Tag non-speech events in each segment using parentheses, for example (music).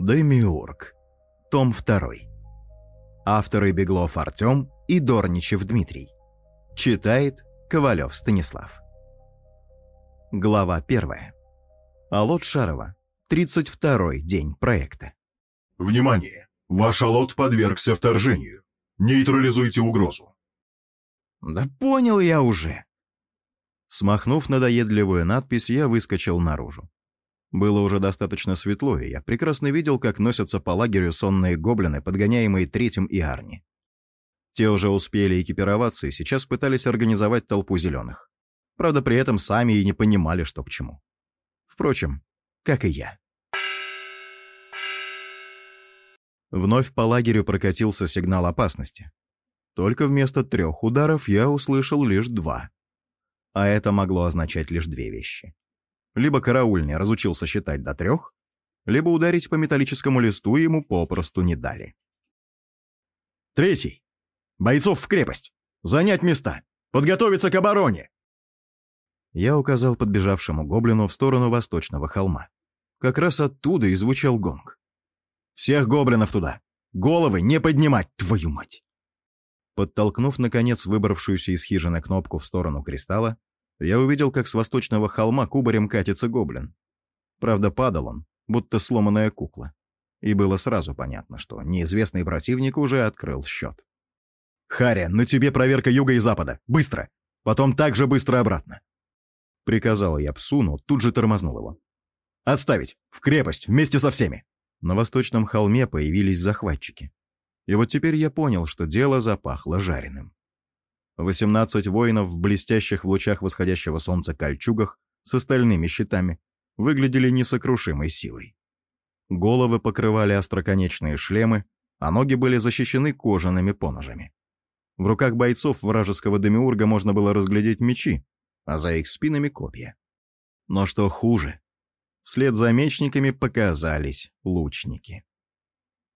Демиург. Том 2. Авторы Беглов Артем и Дорничев Дмитрий. Читает Ковалев Станислав. Глава 1. Алот Шарова. 32-й день проекта. Внимание! Ваш алот подвергся вторжению. Нейтрализуйте угрозу. Да понял я уже. Смахнув надоедливую надпись, я выскочил наружу. Было уже достаточно светло, и я прекрасно видел, как носятся по лагерю сонные гоблины, подгоняемые третьим и Арни. Те уже успели экипироваться и сейчас пытались организовать толпу зеленых. Правда, при этом сами и не понимали, что к чему. Впрочем, как и я. Вновь по лагерю прокатился сигнал опасности. Только вместо трех ударов я услышал лишь два. А это могло означать лишь две вещи. Либо караульный разучился считать до трех, либо ударить по металлическому листу ему попросту не дали. Третий. Бойцов в крепость. Занять места. Подготовиться к обороне. Я указал подбежавшему гоблину в сторону восточного холма. Как раз оттуда и звучал гонг. «Всех гоблинов туда! Головы не поднимать, твою мать!» Подтолкнув, наконец, выбравшуюся из хижины кнопку в сторону кристалла, я увидел, как с восточного холма кубарем катится гоблин. Правда, падал он, будто сломанная кукла. И было сразу понятно, что неизвестный противник уже открыл счет. «Харя, на тебе проверка юга и запада! Быстро! Потом так же быстро обратно!» Приказал я псу, но тут же тормознул его. «Отставить! В крепость! Вместе со всеми!» На восточном холме появились захватчики. И вот теперь я понял, что дело запахло жареным. 18 воинов в блестящих в лучах восходящего солнца кольчугах с остальными щитами выглядели несокрушимой силой. Головы покрывали остроконечные шлемы, а ноги были защищены кожаными поножами. В руках бойцов вражеского демиурга можно было разглядеть мечи, а за их спинами копья. Но что хуже, вслед за мечниками показались лучники.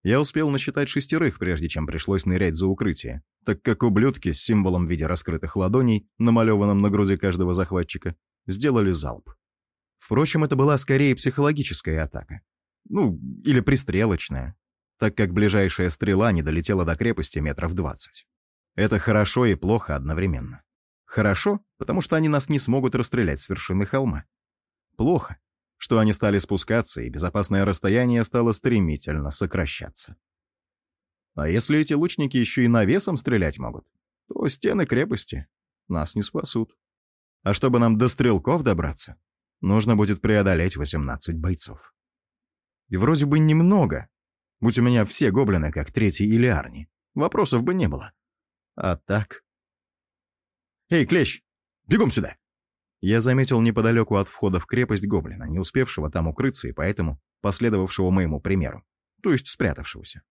Я успел насчитать шестерых, прежде чем пришлось нырять за укрытие, так как ублюдки с символом в виде раскрытых ладоней, намалеванным на груди каждого захватчика, сделали залп. Впрочем, это была скорее психологическая атака. Ну, или пристрелочная, так как ближайшая стрела не долетела до крепости метров двадцать. Это хорошо и плохо одновременно. Хорошо, потому что они нас не смогут расстрелять с вершины холма. Плохо, что они стали спускаться, и безопасное расстояние стало стремительно сокращаться. А если эти лучники еще и навесом стрелять могут, то стены крепости нас не спасут. А чтобы нам до стрелков добраться, нужно будет преодолеть 18 бойцов. И вроде бы немного. Будь у меня все гоблины, как третий или Арни, вопросов бы не было. А так... «Эй, Клещ, бегом сюда!» Я заметил неподалеку от входа в крепость гоблина, не успевшего там укрыться и поэтому последовавшего моему примеру, то есть спрятавшегося.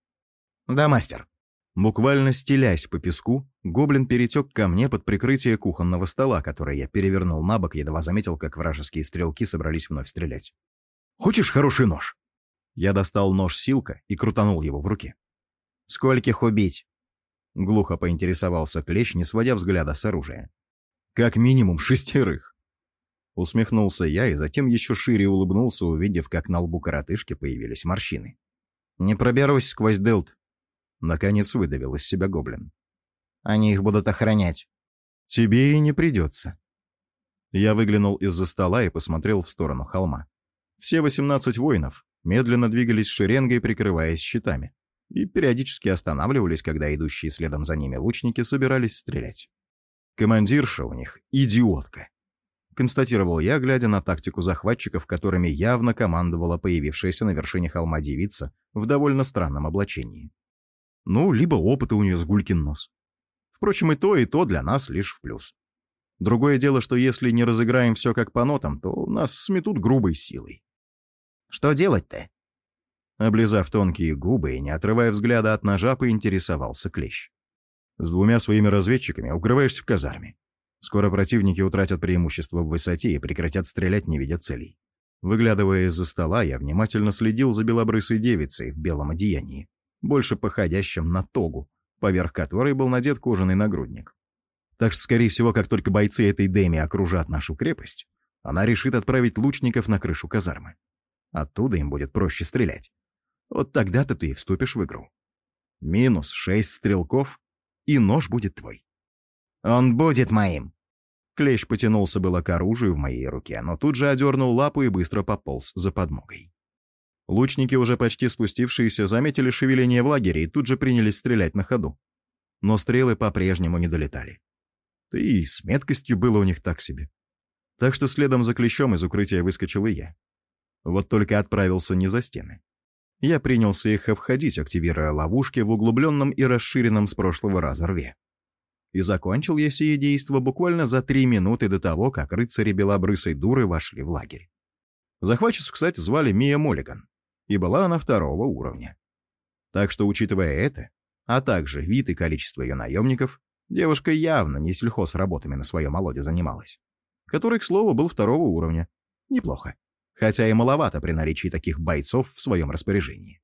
«Да, мастер». Буквально стелясь по песку, гоблин перетек ко мне под прикрытие кухонного стола, который я перевернул на бок, едва заметил, как вражеские стрелки собрались вновь стрелять. «Хочешь хороший нож?» Я достал нож Силка и крутанул его в руке. «Скольких убить?» Глухо поинтересовался Клещ, не сводя взгляда с оружия. «Как минимум шестерых». Усмехнулся я и затем еще шире улыбнулся, увидев, как на лбу коротышки появились морщины. «Не проберусь сквозь дылд», — наконец выдавил из себя гоблин. «Они их будут охранять». «Тебе и не придется». Я выглянул из-за стола и посмотрел в сторону холма. Все восемнадцать воинов медленно двигались шеренгой, прикрываясь щитами, и периодически останавливались, когда идущие следом за ними лучники собирались стрелять. Командирша у них — идиотка констатировал я, глядя на тактику захватчиков, которыми явно командовала появившаяся на вершине холма девица в довольно странном облачении. Ну, либо опыта у нее с гулькин нос. Впрочем, и то, и то для нас лишь в плюс. Другое дело, что если не разыграем все как по нотам, то нас сметут грубой силой. «Что делать-то?» Облизав тонкие губы и не отрывая взгляда от ножа, поинтересовался Клещ. «С двумя своими разведчиками укрываешься в казарме. Скоро противники утратят преимущество в высоте и прекратят стрелять, не видя целей. Выглядывая из-за стола, я внимательно следил за белобрысой девицей в белом одеянии, больше походящим на тогу, поверх которой был надет кожаный нагрудник. Так что, скорее всего, как только бойцы этой Дэми окружат нашу крепость, она решит отправить лучников на крышу казармы. Оттуда им будет проще стрелять. Вот тогда-то ты и вступишь в игру. Минус шесть стрелков, и нож будет твой. Он будет моим. Клещ потянулся было к оружию в моей руке, но тут же одернул лапу и быстро пополз за подмогой. Лучники, уже почти спустившиеся, заметили шевеление в лагере и тут же принялись стрелять на ходу. Но стрелы по-прежнему не долетали. Да и с меткостью было у них так себе. Так что следом за клещом из укрытия выскочил и я. Вот только отправился не за стены. Я принялся их обходить, активируя ловушки в углубленном и расширенном с прошлого раза рве. И закончил я сие действо буквально за три минуты до того, как рыцари белобрысой дуры вошли в лагерь. Захватчицу, кстати, звали Мия Моллиган, и была она второго уровня. Так что, учитывая это, а также вид и количество ее наемников, девушка явно не сельхоз работами на своем молоде занималась, который, к слову, был второго уровня. Неплохо хотя и маловато при наличии таких бойцов в своем распоряжении.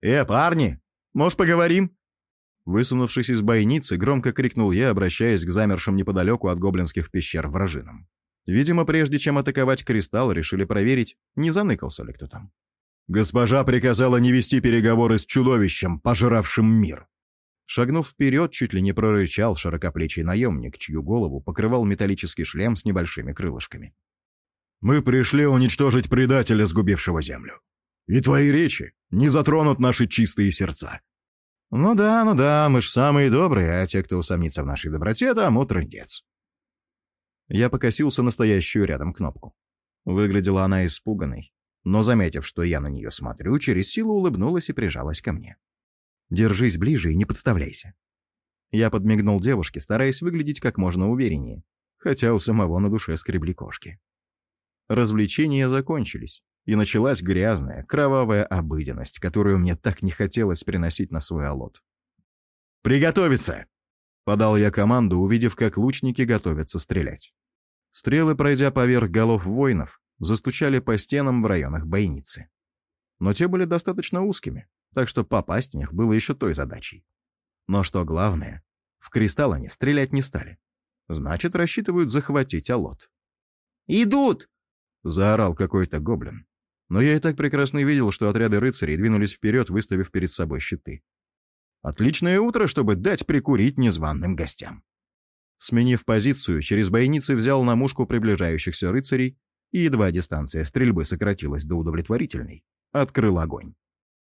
«Э, парни, может, поговорим?» Высунувшись из бойницы, громко крикнул я, обращаясь к замершим неподалеку от гоблинских пещер вражинам. Видимо, прежде чем атаковать кристалл, решили проверить, не заныкался ли кто там. «Госпожа приказала не вести переговоры с чудовищем, пожиравшим мир!» Шагнув вперед, чуть ли не прорычал широкоплечий наемник, чью голову покрывал металлический шлем с небольшими крылышками. Мы пришли уничтожить предателя, сгубившего землю. И твои речи не затронут наши чистые сердца. Ну да, ну да, мы ж самые добрые, а те, кто усомнится в нашей доброте, тому трындец. Я покосился настоящую рядом кнопку. Выглядела она испуганной, но, заметив, что я на нее смотрю, через силу улыбнулась и прижалась ко мне. «Держись ближе и не подставляйся». Я подмигнул девушке, стараясь выглядеть как можно увереннее, хотя у самого на душе скребли кошки. Развлечения закончились, и началась грязная, кровавая обыденность, которую мне так не хотелось приносить на свой алот. «Приготовиться!» — подал я команду, увидев, как лучники готовятся стрелять. Стрелы, пройдя поверх голов воинов, застучали по стенам в районах бойницы. Но те были достаточно узкими, так что попасть в них было еще той задачей. Но что главное, в кристалл они стрелять не стали. Значит, рассчитывают захватить Алот. «Идут!» Заорал какой-то гоблин. Но я и так прекрасно видел, что отряды рыцарей двинулись вперед, выставив перед собой щиты. Отличное утро, чтобы дать прикурить незваным гостям. Сменив позицию, через бойницы взял на мушку приближающихся рыцарей, и едва дистанция стрельбы сократилась до удовлетворительной, открыл огонь.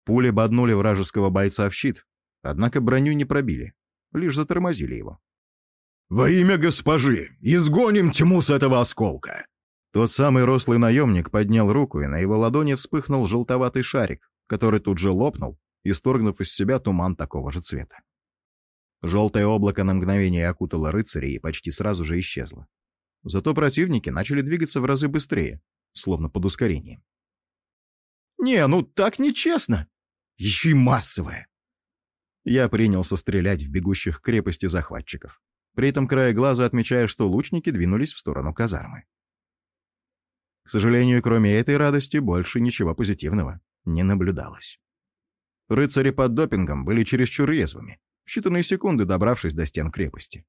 Пули боднули вражеского бойца в щит, однако броню не пробили, лишь затормозили его. «Во имя госпожи, изгоним тьму с этого осколка!» Тот самый рослый наемник поднял руку, и на его ладони вспыхнул желтоватый шарик, который тут же лопнул, исторгнув из себя туман такого же цвета. Желтое облако на мгновение окутало рыцарей и почти сразу же исчезло. Зато противники начали двигаться в разы быстрее, словно под ускорением. «Не, ну так нечестно! Еще и массовое!» Я принялся стрелять в бегущих крепости захватчиков, при этом края глаза отмечая, что лучники двинулись в сторону казармы. К сожалению, кроме этой радости, больше ничего позитивного не наблюдалось. Рыцари под допингом были чересчур резвыми, в считанные секунды добравшись до стен крепости.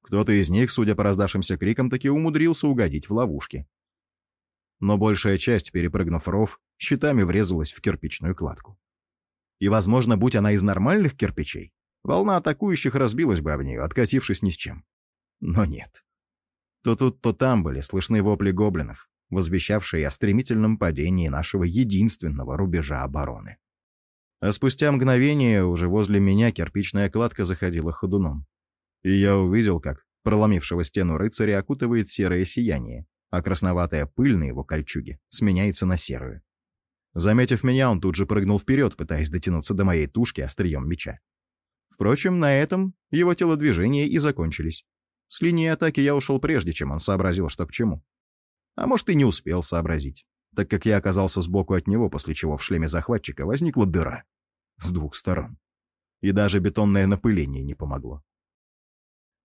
Кто-то из них, судя по раздавшимся крикам, таки умудрился угодить в ловушки. Но большая часть, перепрыгнув ров, щитами врезалась в кирпичную кладку. И, возможно, будь она из нормальных кирпичей, волна атакующих разбилась бы об нее, откатившись ни с чем. Но нет. То тут, то там были слышны вопли гоблинов, возвещавший о стремительном падении нашего единственного рубежа обороны. А спустя мгновение уже возле меня кирпичная кладка заходила ходуном. И я увидел, как проломившего стену рыцаря окутывает серое сияние, а красноватая пыль на его кольчуге сменяется на серую. Заметив меня, он тут же прыгнул вперед, пытаясь дотянуться до моей тушки острием меча. Впрочем, на этом его телодвижения и закончились. С линии атаки я ушел прежде, чем он сообразил, что к чему. А может, и не успел сообразить, так как я оказался сбоку от него, после чего в шлеме захватчика возникла дыра. С двух сторон. И даже бетонное напыление не помогло.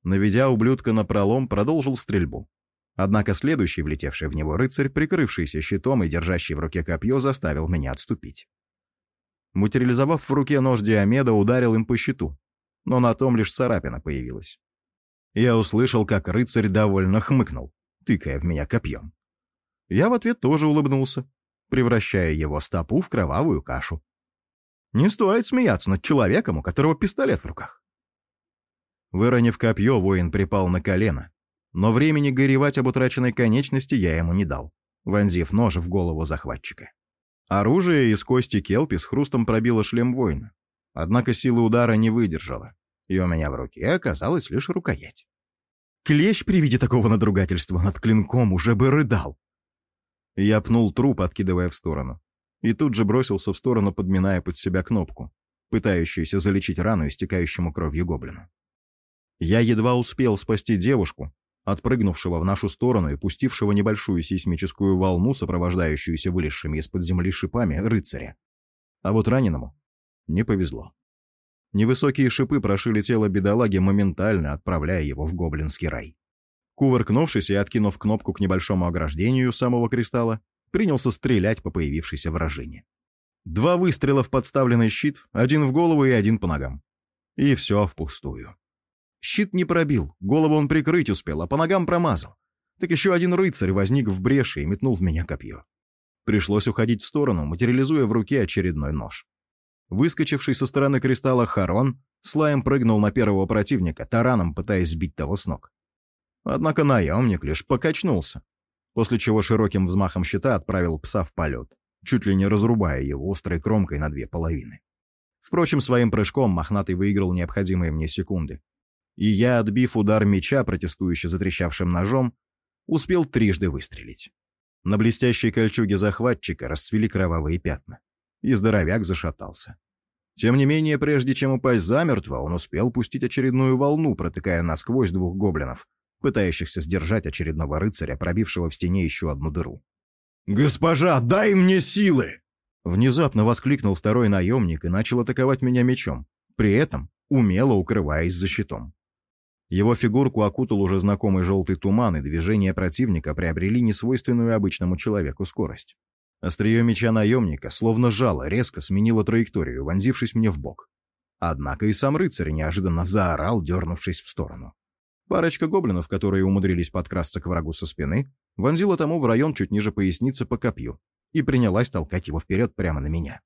Наведя ублюдка на пролом, продолжил стрельбу. Однако следующий, влетевший в него рыцарь, прикрывшийся щитом и держащий в руке копье, заставил меня отступить. Материализовав в руке нож Диомеда, ударил им по щиту, но на том лишь царапина появилась. Я услышал, как рыцарь довольно хмыкнул, тыкая в меня копьем. Я в ответ тоже улыбнулся, превращая его стопу в кровавую кашу. Не стоит смеяться над человеком, у которого пистолет в руках. Выронив копье, воин припал на колено. Но времени горевать об утраченной конечности я ему не дал, вонзив нож в голову захватчика. Оружие из кости келпи с хрустом пробило шлем воина. Однако сила удара не выдержала, и у меня в руке оказалась лишь рукоять. Клещ при виде такого надругательства над клинком уже бы рыдал. Я пнул труп, откидывая в сторону и тут же бросился в сторону, подминая под себя кнопку, пытающуюся залечить рану истекающему кровью гоблину. Я едва успел спасти девушку, отпрыгнувшего в нашу сторону и пустившего небольшую сейсмическую волну, сопровождающуюся вылезшими из-под земли шипами, рыцаря. А вот раненому не повезло. Невысокие шипы прошили тело бедолаги, моментально отправляя его в гоблинский рай. Кувыркнувшись и откинув кнопку к небольшому ограждению самого кристалла, принялся стрелять по появившейся вражине. Два выстрела в подставленный щит, один в голову и один по ногам. И все впустую. Щит не пробил, голову он прикрыть успел, а по ногам промазал. Так еще один рыцарь возник в бреше и метнул в меня копье. Пришлось уходить в сторону, материализуя в руке очередной нож. Выскочивший со стороны кристалла Харон слаем прыгнул на первого противника, тараном пытаясь сбить того с ног. Однако наемник лишь покачнулся, после чего широким взмахом щита отправил пса в полет, чуть ли не разрубая его острой кромкой на две половины. Впрочем, своим прыжком мохнатый выиграл необходимые мне секунды. И я, отбив удар меча, протестующе затрещавшим ножом, успел трижды выстрелить. На блестящей кольчуге захватчика расцвели кровавые пятна, и здоровяк зашатался. Тем не менее, прежде чем упасть замертво, он успел пустить очередную волну, протыкая насквозь двух гоблинов, пытающихся сдержать очередного рыцаря, пробившего в стене еще одну дыру. «Госпожа, дай мне силы!» Внезапно воскликнул второй наемник и начал атаковать меня мечом, при этом умело укрываясь за щитом. Его фигурку окутал уже знакомый желтый туман, и движения противника приобрели несвойственную обычному человеку скорость. Острие меча наемника, словно жало, резко сменило траекторию, вонзившись мне в бок. Однако и сам рыцарь неожиданно заорал, дернувшись в сторону. Парочка гоблинов, которые умудрились подкрасться к врагу со спины, вонзила тому в район чуть ниже поясницы по копью и принялась толкать его вперед прямо на меня.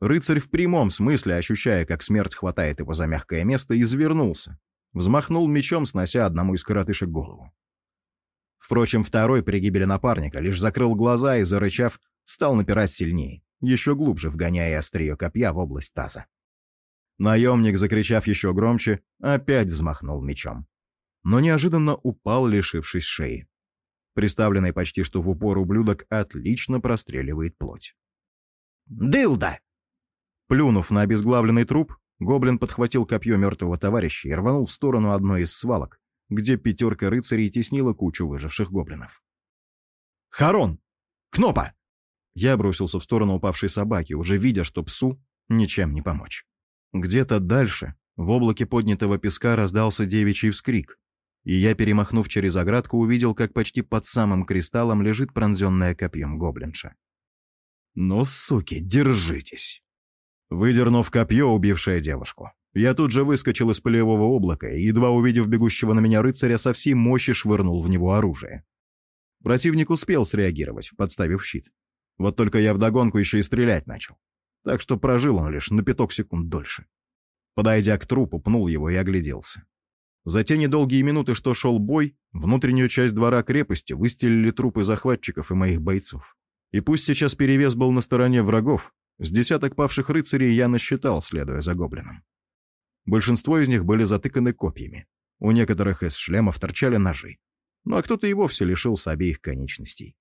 Рыцарь в прямом смысле, ощущая, как смерть хватает его за мягкое место, извернулся. Взмахнул мечом, снося одному из коротышек голову. Впрочем, второй при гибели напарника лишь закрыл глаза и, зарычав, стал напирать сильнее, еще глубже вгоняя острие копья в область таза. Наемник, закричав еще громче, опять взмахнул мечом но неожиданно упал, лишившись шеи. Приставленный почти что в упор ублюдок отлично простреливает плоть. «Дылда!» Плюнув на обезглавленный труп, гоблин подхватил копье мертвого товарища и рванул в сторону одной из свалок, где пятерка рыцарей теснила кучу выживших гоблинов. «Харон! Кнопа!» Я бросился в сторону упавшей собаки, уже видя, что псу ничем не помочь. Где-то дальше, в облаке поднятого песка, раздался девичий вскрик, и я, перемахнув через оградку, увидел, как почти под самым кристаллом лежит пронзенная копьем гоблинша. «Ну, суки, держитесь!» Выдернув копье, убившее девушку, я тут же выскочил из полевого облака и, едва увидев бегущего на меня рыцаря, со всей мощи швырнул в него оружие. Противник успел среагировать, подставив щит. Вот только я вдогонку еще и стрелять начал. Так что прожил он лишь на пяток секунд дольше. Подойдя к трупу, пнул его и огляделся. За те недолгие минуты, что шел бой, внутреннюю часть двора крепости выстелили трупы захватчиков и моих бойцов. И пусть сейчас перевес был на стороне врагов, с десяток павших рыцарей я насчитал, следуя за гоблином. Большинство из них были затыканы копьями. У некоторых из шлемов торчали ножи. Ну а кто-то и вовсе лишился обеих конечностей.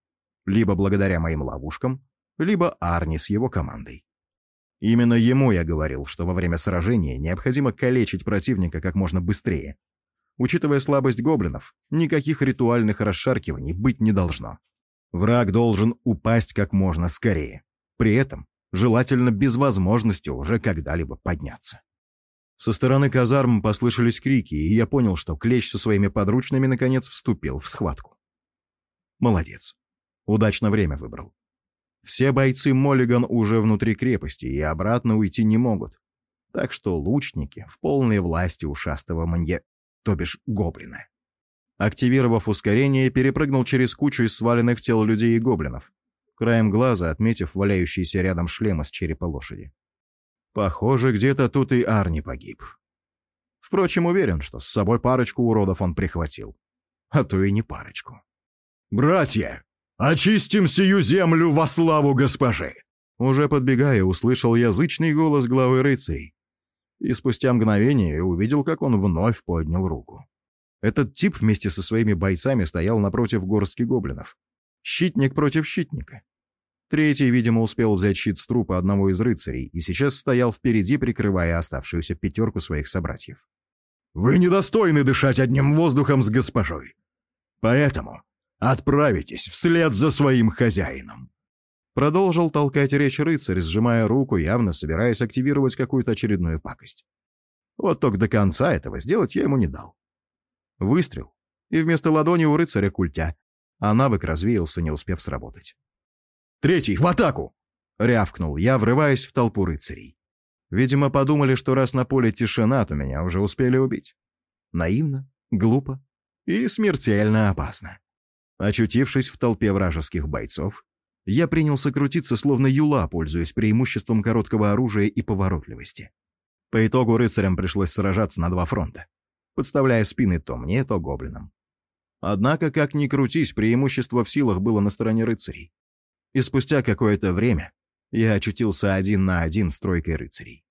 Либо благодаря моим ловушкам, либо Арни с его командой. Именно ему я говорил, что во время сражения необходимо калечить противника как можно быстрее, Учитывая слабость гоблинов, никаких ритуальных расшаркиваний быть не должно. Враг должен упасть как можно скорее. При этом желательно без возможности уже когда-либо подняться. Со стороны казарм послышались крики, и я понял, что Клещ со своими подручными наконец вступил в схватку. Молодец. Удачно время выбрал. Все бойцы Моллиган уже внутри крепости и обратно уйти не могут. Так что лучники в полной власти ушастого манья то бишь гоблины. Активировав ускорение, перепрыгнул через кучу из сваленных тел людей и гоблинов, краем глаза отметив валяющийся рядом шлем из черепа лошади. Похоже, где-то тут и Арни погиб. Впрочем, уверен, что с собой парочку уродов он прихватил. А то и не парочку. «Братья, очистим сию землю во славу госпожи!» Уже подбегая, услышал язычный голос главы рыцарей. И спустя мгновение увидел, как он вновь поднял руку. Этот тип вместе со своими бойцами стоял напротив горстки гоблинов. Щитник против щитника. Третий, видимо, успел взять щит с трупа одного из рыцарей и сейчас стоял впереди, прикрывая оставшуюся пятерку своих собратьев. «Вы недостойны дышать одним воздухом с госпожой. Поэтому отправитесь вслед за своим хозяином». Продолжил толкать речь рыцарь, сжимая руку, явно собираясь активировать какую-то очередную пакость. Вот только до конца этого сделать я ему не дал. Выстрел, и вместо ладони у рыцаря культя, а навык развеялся, не успев сработать. «Третий, в атаку!» — рявкнул я, врываясь в толпу рыцарей. Видимо, подумали, что раз на поле тишина, то меня уже успели убить. Наивно, глупо и смертельно опасно. Очутившись в толпе вражеских бойцов, я принялся крутиться, словно юла, пользуясь преимуществом короткого оружия и поворотливости. По итогу рыцарям пришлось сражаться на два фронта подставляя спины то мне, то гоблинам. Однако, как ни крутись, преимущество в силах было на стороне рыцарей. И спустя какое-то время я очутился один на один с тройкой рыцарей.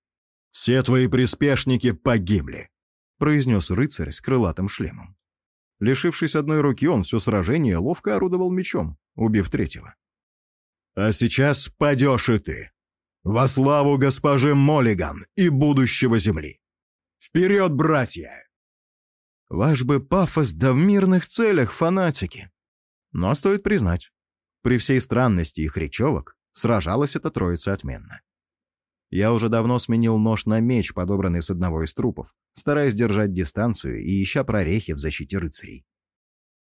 «Все твои приспешники погибли», — произнес рыцарь с крылатым шлемом. Лишившись одной руки, он все сражение ловко орудовал мечом, убив третьего. «А сейчас падешь и ты. Во славу госпожи Моллиган и будущего Земли. Вперед, братья!» Ваш бы пафос да в мирных целях, фанатики. Но стоит признать, при всей странности их речевок сражалась эта троица отменно. Я уже давно сменил нож на меч, подобранный с одного из трупов, стараясь держать дистанцию и ища прорехи в защите рыцарей.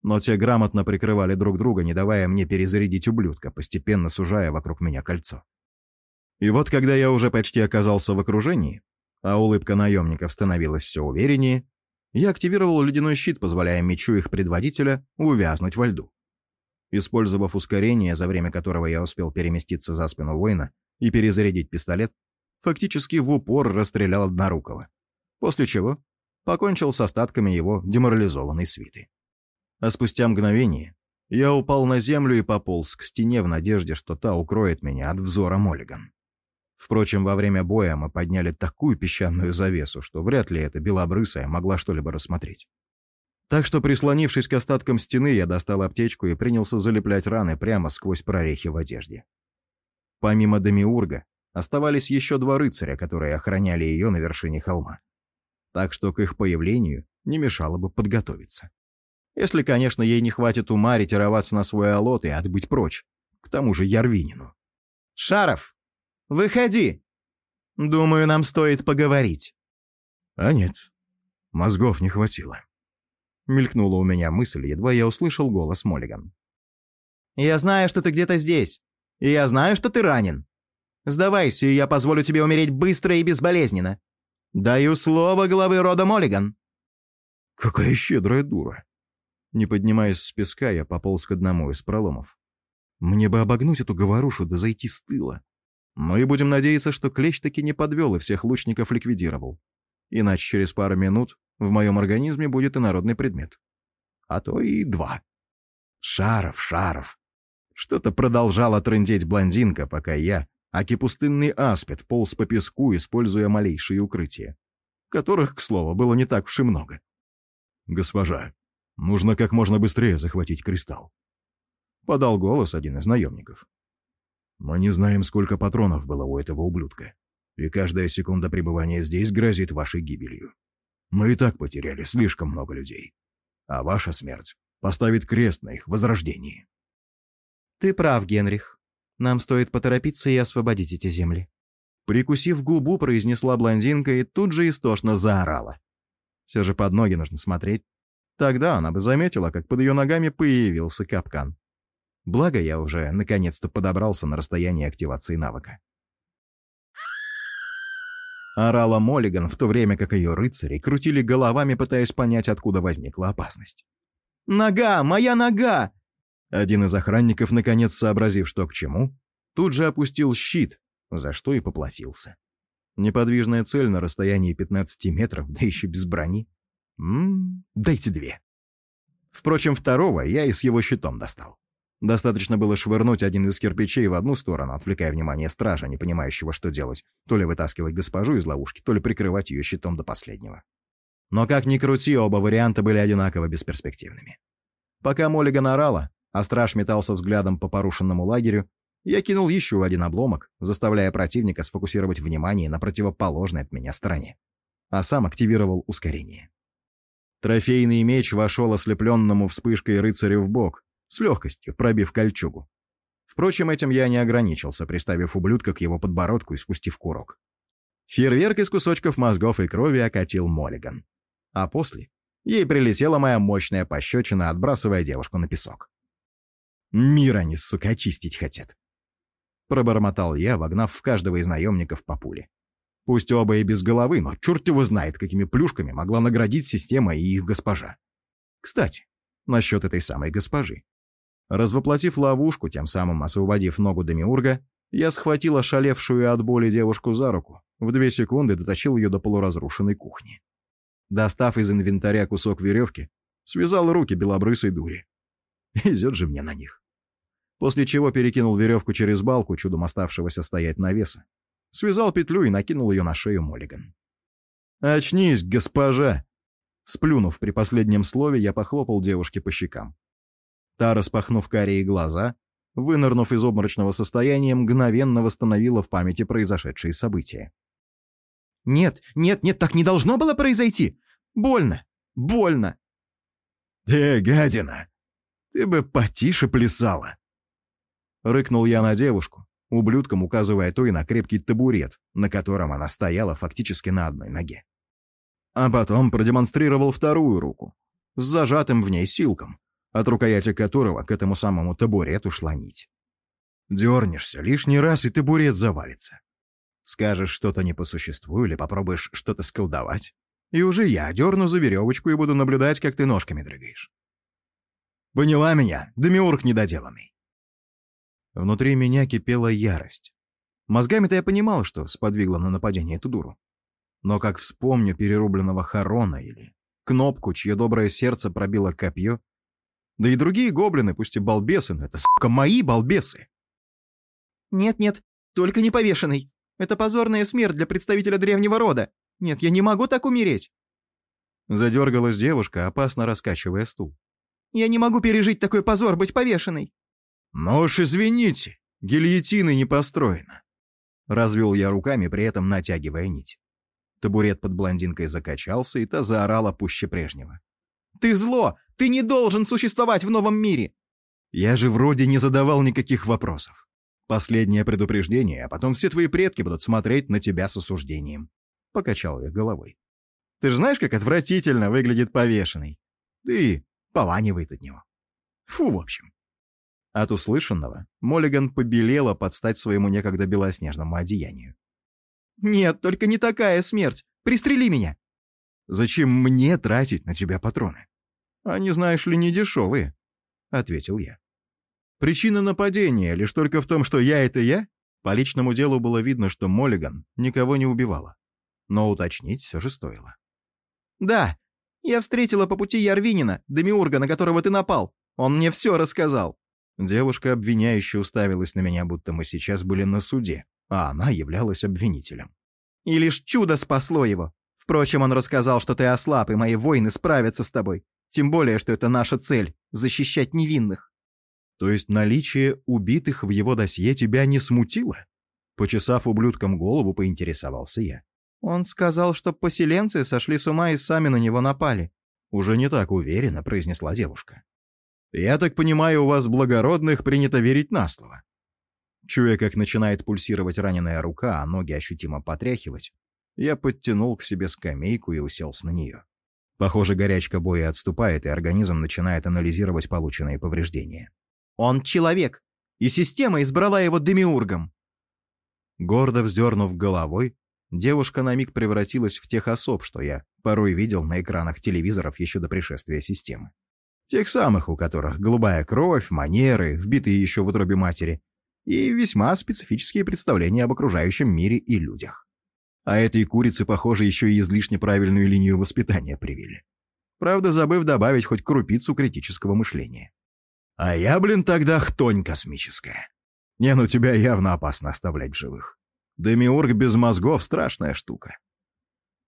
Но те грамотно прикрывали друг друга, не давая мне перезарядить ублюдка, постепенно сужая вокруг меня кольцо. И вот когда я уже почти оказался в окружении, а улыбка наемников становилась все увереннее, я активировал ледяной щит, позволяя мечу их предводителя увязнуть во льду. Использовав ускорение, за время которого я успел переместиться за спину воина и перезарядить пистолет, фактически в упор расстрелял однорукого, после чего покончил с остатками его деморализованной свиты. А спустя мгновение я упал на землю и пополз к стене в надежде, что та укроет меня от взора Моллиган. Впрочем, во время боя мы подняли такую песчаную завесу, что вряд ли эта белобрысая могла что-либо рассмотреть. Так что, прислонившись к остаткам стены, я достал аптечку и принялся залеплять раны прямо сквозь прорехи в одежде. Помимо Демиурга, оставались еще два рыцаря, которые охраняли ее на вершине холма. Так что к их появлению не мешало бы подготовиться. Если, конечно, ей не хватит ума ретироваться на свой алот и отбыть прочь, к тому же Ярвинину. «Шаров!» Выходи. Думаю, нам стоит поговорить». «А нет, мозгов не хватило». Мелькнула у меня мысль, едва я услышал голос Моллиган. «Я знаю, что ты где-то здесь. И я знаю, что ты ранен. Сдавайся, и я позволю тебе умереть быстро и безболезненно. Даю слово главы рода Моллиган». «Какая щедрая дура!» Не поднимаясь с песка, я пополз к одному из проломов. Мне бы обогнуть эту говорушу да зайти с тыла. Ну и будем надеяться, что клещ таки не подвел и всех лучников ликвидировал. Иначе через пару минут в моем организме будет инородный предмет. А то и два. Шаров, Шаров. Что-то продолжала трындеть блондинка, пока я, аки пустынный аспид, полз по песку, используя малейшие укрытия, которых, к слову, было не так уж и много. «Госпожа, нужно как можно быстрее захватить кристалл», — подал голос один из наемников. Мы не знаем, сколько патронов было у этого ублюдка, и каждая секунда пребывания здесь грозит вашей гибелью. Мы и так потеряли слишком много людей, а ваша смерть поставит крест на их возрождении. Ты прав, Генрих. Нам стоит поторопиться и освободить эти земли. Прикусив губу, произнесла блондинка и тут же истошно заорала. Все же под ноги нужно смотреть. Тогда она бы заметила, как под ее ногами появился капкан. Благо, я уже наконец-то подобрался на расстояние активации навыка. Орала Моллиган, в то время как ее рыцари крутили головами, пытаясь понять, откуда возникла опасность. «Нога! Моя нога!» Один из охранников, наконец сообразив, что к чему, тут же опустил щит, за что и поплатился. Неподвижная цель на расстоянии 15 метров, да еще без брони. Ммм, дайте две. Впрочем, второго я и с его щитом достал. Достаточно было швырнуть один из кирпичей в одну сторону, отвлекая внимание стража, не понимающего, что делать. То ли вытаскивать госпожу из ловушки, то ли прикрывать ее щитом до последнего. Но как ни крути, оба варианта были одинаково бесперспективными. Пока Моллиган орала, а страж метался взглядом по порушенному лагерю, я кинул еще один обломок, заставляя противника сфокусировать внимание на противоположной от меня стороне. А сам активировал ускорение. Трофейный меч вошел ослепленному вспышкой рыцарю в бок, с легкостью пробив кольчугу. Впрочем, этим я не ограничился, приставив ублюдка к его подбородку и спустив курок. Фейерверк из кусочков мозгов и крови окатил Моллиган. А после ей прилетела моя мощная пощечина, отбрасывая девушку на песок. «Мир они, сука, очистить хотят. Пробормотал я, вогнав в каждого из наемников по пуле. Пусть оба и без головы, но черт его знает, какими плюшками могла наградить система и их госпожа. Кстати, насчет этой самой госпожи. Развоплотив ловушку, тем самым освободив ногу Демиурга, я схватил ошалевшую от боли девушку за руку, в две секунды дотащил ее до полуразрушенной кухни. Достав из инвентаря кусок веревки, связал руки белобрысой дури. (laughs) Везет же мне на них после чего перекинул веревку через балку, чудом оставшегося стоять навеса. Связал петлю и накинул ее на шею Моллиган. «Очнись, госпожа!» Сплюнув при последнем слове, я похлопал девушке по щекам. Та, распахнув карие глаза, вынырнув из обморочного состояния, мгновенно восстановила в памяти произошедшие события. «Нет, нет, нет, так не должно было произойти! Больно! Больно!» «Ты, гадина! Ты бы потише плясала!» Рыкнул я на девушку, ублюдком указывая той на крепкий табурет, на котором она стояла фактически на одной ноге. А потом продемонстрировал вторую руку, с зажатым в ней силком, от рукояти которого к этому самому табурету шла нить. Дернешься лишний раз, и табурет завалится. Скажешь что-то не по существу или попробуешь что-то сколдовать, и уже я дерну за веревочку и буду наблюдать, как ты ножками дрыгаешь. Поняла меня, демиург недоделанный. Внутри меня кипела ярость. Мозгами-то я понимал, что сподвигло на нападение эту дуру. Но как вспомню перерубленного Харона или кнопку, чье доброе сердце пробило копье, да и другие гоблины, пусть и балбесы, но это, сука, мои балбесы. «Нет-нет, только не повешенный. Это позорная смерть для представителя древнего рода. Нет, я не могу так умереть». Задергалась девушка, опасно раскачивая стул. «Я не могу пережить такой позор, быть повешенной. «Ну уж извините, гильотины не построено». Развел я руками, при этом натягивая нить. Табурет под блондинкой закачался, и та заорала пуще прежнего. «Ты зло! Ты не должен существовать в новом мире!» «Я же вроде не задавал никаких вопросов. Последнее предупреждение, а потом все твои предки будут смотреть на тебя с осуждением». Покачал я головой. «Ты же знаешь, как отвратительно выглядит повешенный? Ты пованивает от него. Фу, в общем. От услышанного Моллиган побелела под стать своему некогда белоснежному одеянию. «Нет, только не такая смерть! Пристрели меня!» «Зачем мне тратить на тебя патроны? Они, знаешь ли, не дешевые», — ответил я. «Причина нападения лишь только в том, что я — это я?» По личному делу было видно, что Моллиган никого не убивала. Но уточнить все же стоило. «Да, я встретила по пути Ярвинина, демиурга, на которого ты напал. Он мне все рассказал». Девушка обвиняюще уставилась на меня, будто мы сейчас были на суде, а она являлась обвинителем. «И лишь чудо спасло его. Впрочем, он рассказал, что ты ослаб, и мои воины справятся с тобой. Тем более, что это наша цель — защищать невинных». «То есть наличие убитых в его досье тебя не смутило?» Почесав ублюдком голову, поинтересовался я. «Он сказал, что поселенцы сошли с ума и сами на него напали», — уже не так уверенно произнесла девушка. Я так понимаю, у вас, благородных, принято верить на слово. Чуя, как начинает пульсировать раненая рука, а ноги ощутимо потряхивать, я подтянул к себе скамейку и уселся на нее. Похоже, горячка боя отступает, и организм начинает анализировать полученные повреждения. «Он человек, и система избрала его демиургом!» Гордо вздернув головой, девушка на миг превратилась в тех особ, что я порой видел на экранах телевизоров еще до пришествия системы. Тех самых, у которых голубая кровь, манеры, вбитые еще в утробе матери, и весьма специфические представления об окружающем мире и людях. А этой курице, похоже, еще и излишне правильную линию воспитания привили. Правда, забыв добавить хоть крупицу критического мышления. А я, блин, тогда хтонь космическая. Не, ну тебя явно опасно оставлять живых. Демиург без мозгов — страшная штука.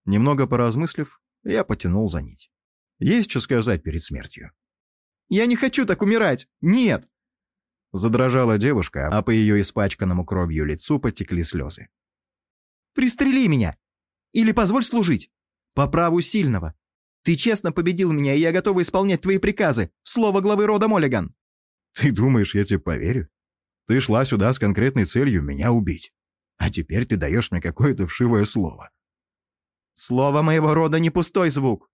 Немного поразмыслив, я потянул за нить. Есть что сказать перед смертью? «Я не хочу так умирать! Нет!» Задрожала девушка, а по ее испачканному кровью лицу потекли слезы. «Пристрели меня! Или позволь служить! По праву сильного! Ты честно победил меня, и я готова исполнять твои приказы! Слово главы рода Моллиган!» «Ты думаешь, я тебе поверю? Ты шла сюда с конкретной целью меня убить. А теперь ты даешь мне какое-то вшивое слово». «Слово моего рода не пустой звук!»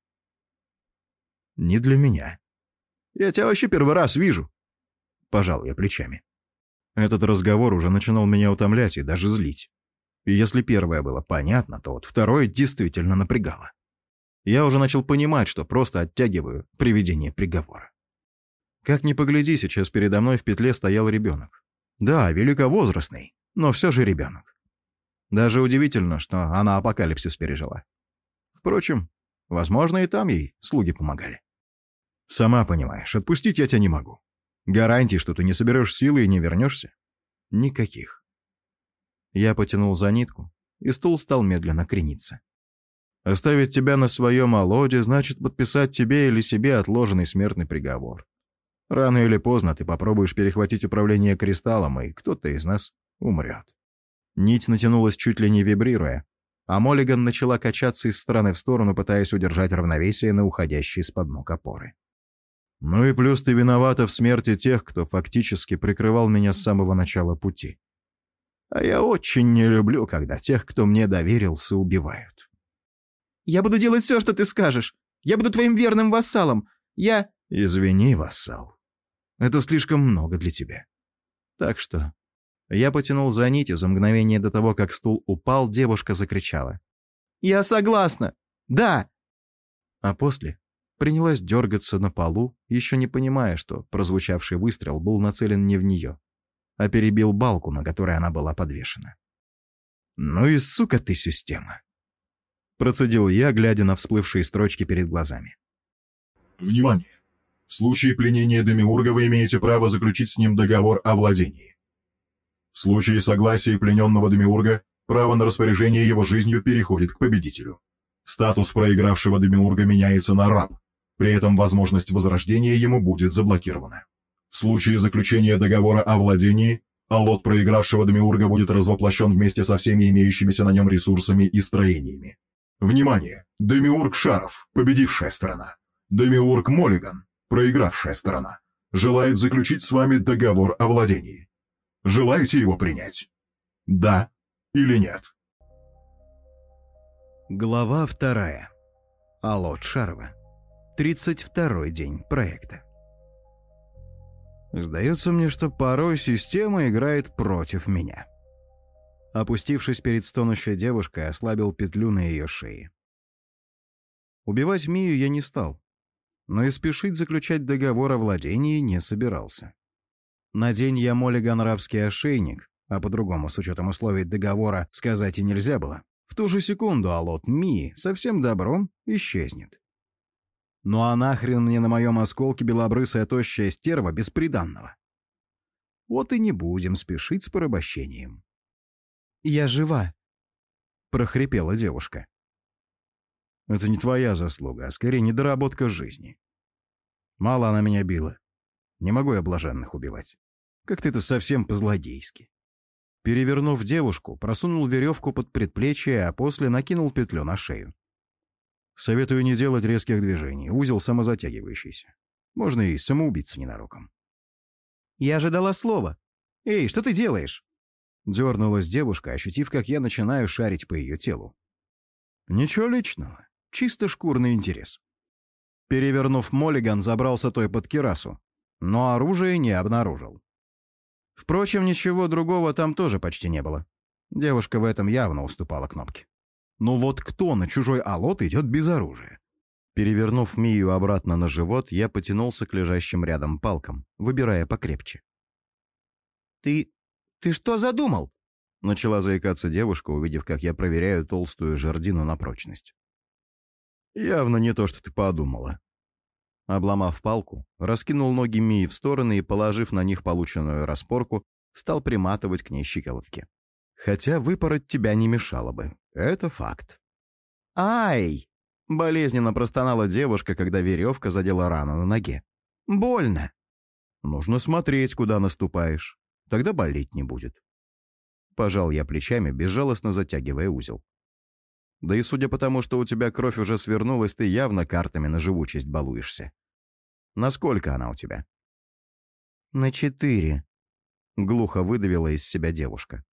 «Не для меня. Я тебя вообще первый раз вижу пожал я плечами. Этот разговор уже начинал меня утомлять и даже злить. И если первое было понятно, то вот второе действительно напрягало. Я уже начал понимать, что просто оттягиваю приведение приговора. Как ни погляди, сейчас передо мной в петле стоял ребенок. Да, великовозрастный, но все же ребенок. Даже удивительно, что она апокалипсис пережила. Впрочем, возможно, и там ей слуги помогали. Сама понимаешь, отпустить я тебя не могу. Гарантий, что ты не соберешь силы и не вернешься? Никаких. Я потянул за нитку, и стул стал медленно крениться. Оставить тебя на своем олоде значит подписать тебе или себе отложенный смертный приговор. Рано или поздно ты попробуешь перехватить управление кристаллом, и кто-то из нас умрет. Нить натянулась чуть ли не вибрируя, а Моллиган начала качаться из стороны в сторону, пытаясь удержать равновесие на уходящей из-под ног опоры. Ну и плюс ты виновата в смерти тех, кто фактически прикрывал меня с самого начала пути. А я очень не люблю, когда тех, кто мне доверился, убивают. «Я буду делать все, что ты скажешь. Я буду твоим верным вассалом. Я...» «Извини, вассал. Это слишком много для тебя. Так что...» Я потянул за нить, и за мгновение до того, как стул упал, девушка закричала. «Я согласна! Да!» А после принялась дергаться на полу, еще не понимая, что прозвучавший выстрел был нацелен не в нее, а перебил балку, на которой она была подвешена. «Ну и сука ты, система!» Процедил я, глядя на всплывшие строчки перед глазами. «Внимание! В случае пленения Демиурга вы имеете право заключить с ним договор о владении. В случае согласия плененного Демиурга право на распоряжение его жизнью переходит к победителю. Статус проигравшего Демиурга меняется на раб, при этом возможность возрождения ему будет заблокирована. В случае заключения договора о владении, алот проигравшего Демиурга будет развоплощен вместе со всеми имеющимися на нем ресурсами и строениями. Внимание! Демиург Шаров, победившая сторона. Демиург Моллиган, проигравшая сторона, желает заключить с вами договор о владении. Желаете его принять? Да или нет? Глава вторая. Алот Шарова. 32-й день проекта. Сдается мне, что порой система играет против меня. Опустившись перед стонущей девушкой, ослабил петлю на ее шее. Убивать Мию я не стал, но и спешить заключать договор о владении не собирался. На день я Моллиган рабский ошейник, а по-другому, с учетом условий договора, сказать и нельзя было. В ту же секунду Алот Мии совсем добром исчезнет. Ну а нахрен мне на моем осколке белобрысая тощая стерва бесприданного? Вот и не будем спешить с порабощением. «Я жива», — прохрипела девушка. «Это не твоя заслуга, а скорее недоработка жизни. Мало она меня била. Не могу я блаженных убивать. Как-то это совсем по-злодейски». Перевернув девушку, просунул веревку под предплечье, а после накинул петлю на шею. Советую не делать резких движений, узел самозатягивающийся. Можно и самоубиться ненароком. «Я же дала слово. Эй, что ты делаешь?» Дернулась девушка, ощутив, как я начинаю шарить по ее телу. «Ничего личного. Чисто шкурный интерес». Перевернув Моллиган, забрался той под кирасу, но оружие не обнаружил. Впрочем, ничего другого там тоже почти не было. Девушка в этом явно уступала кнопке. Но вот кто на чужой алот идет без оружия? Перевернув Мию обратно на живот, я потянулся к лежащим рядом палкам, выбирая покрепче. «Ты... ты что задумал?» Начала заикаться девушка, увидев, как я проверяю толстую жердину на прочность. Явно не то, что ты подумала. Обломав палку, раскинул ноги Мии в стороны и, положив на них полученную распорку, стал приматывать к ней щиколотки. Хотя выпороть тебя не мешало бы. Это факт. «Ай!» — болезненно простонала девушка, когда веревка задела рану на ноге. «Больно!» «Нужно смотреть, куда наступаешь. Тогда болеть не будет». Пожал я плечами, безжалостно затягивая узел. Да и судя по тому, что у тебя кровь уже свернулась, ты явно картами на живучесть балуешься. Насколько она у тебя? На четыре. Глухо выдавила из себя девушка.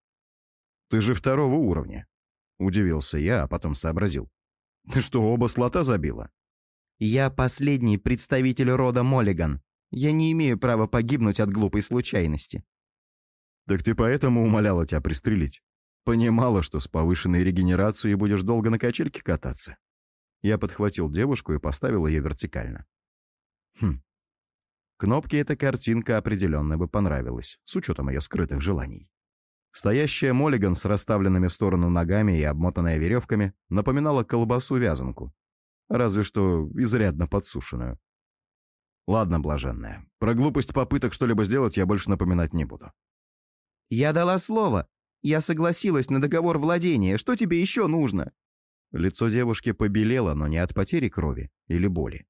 Ты же второго уровня. Удивился я, а потом сообразил. Ты что, оба слота забила? Я последний представитель рода Моллиган. Я не имею права погибнуть от глупой случайности. Так ты поэтому умоляла тебя пристрелить? Понимала, что с повышенной регенерацией будешь долго на качельке кататься. Я подхватил девушку и поставил ее вертикально. Хм. Кнопке эта картинка определенно бы понравилась, с учетом ее скрытых желаний. Стоящая Моллиган с расставленными в сторону ногами и обмотанная веревками напоминала колбасу-вязанку, разве что изрядно подсушенную. Ладно, блаженная, про глупость попыток что-либо сделать я больше напоминать не буду. «Я дала слово», я согласилась на договор владения. Что тебе еще нужно?» Лицо девушки побелело, но не от потери крови или боли.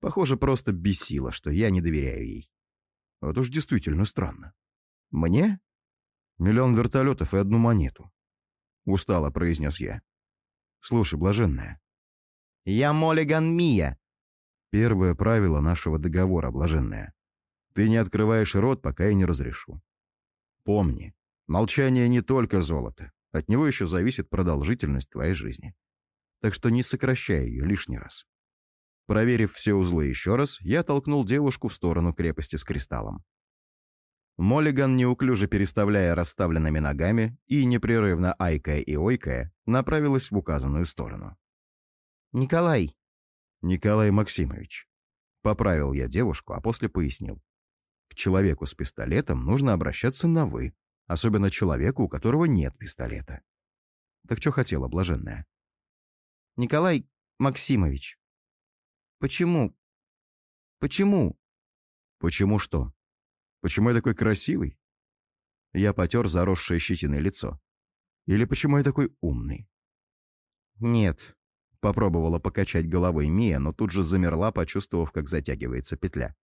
Похоже, просто бесило, что я не доверяю ей. Вот уж действительно странно. «Мне?» «Миллион вертолетов и одну монету», — устало произнес я. «Слушай, блаженная». «Я Моллиган Мия». Первое правило нашего договора, блаженная. Ты не открываешь рот, пока я не разрешу. Помни, Молчание не только золото. От него еще зависит продолжительность твоей жизни. Так что не сокращай ее лишний раз. Проверив все узлы еще раз, я толкнул девушку в сторону крепости с кристаллом. Моллиган, неуклюже переставляя расставленными ногами и непрерывно айкая и ойкая, направилась в указанную сторону. «Николай!» «Николай Максимович». Поправил я девушку, а после пояснил. К человеку с пистолетом нужно обращаться на «вы», Особенно человеку, у которого нет пистолета. Так что хотела блаженная? Николай Максимович. Почему? Почему? Почему что? Почему я такой красивый? Я потер заросшее щетиной лицо. Или почему я такой умный? Нет. Попробовала покачать головой Мия, но тут же замерла, почувствовав, как затягивается петля.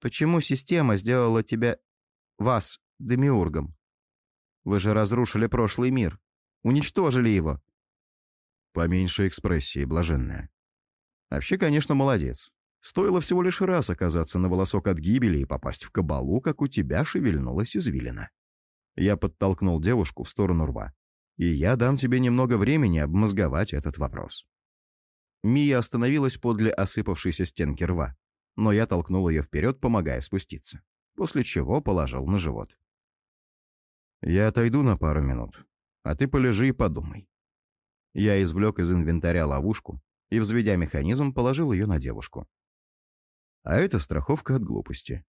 Почему система сделала тебя... вас демиургом. Вы же разрушили прошлый мир. Уничтожили его. Поменьше экспрессии, блаженная. Вообще, конечно, молодец. Стоило всего лишь раз оказаться на волосок от гибели и попасть в кабалу, как у тебя шевельнулась извилина. Я подтолкнул девушку в сторону рва. И я дам тебе немного времени обмозговать этот вопрос. Мия остановилась подле осыпавшейся стенки рва, но я толкнул ее вперед, помогая спуститься, после чего положил на живот. «Я отойду на пару минут, а ты полежи и подумай». Я извлек из инвентаря ловушку и, взведя механизм, положил ее на девушку. А это страховка от глупости.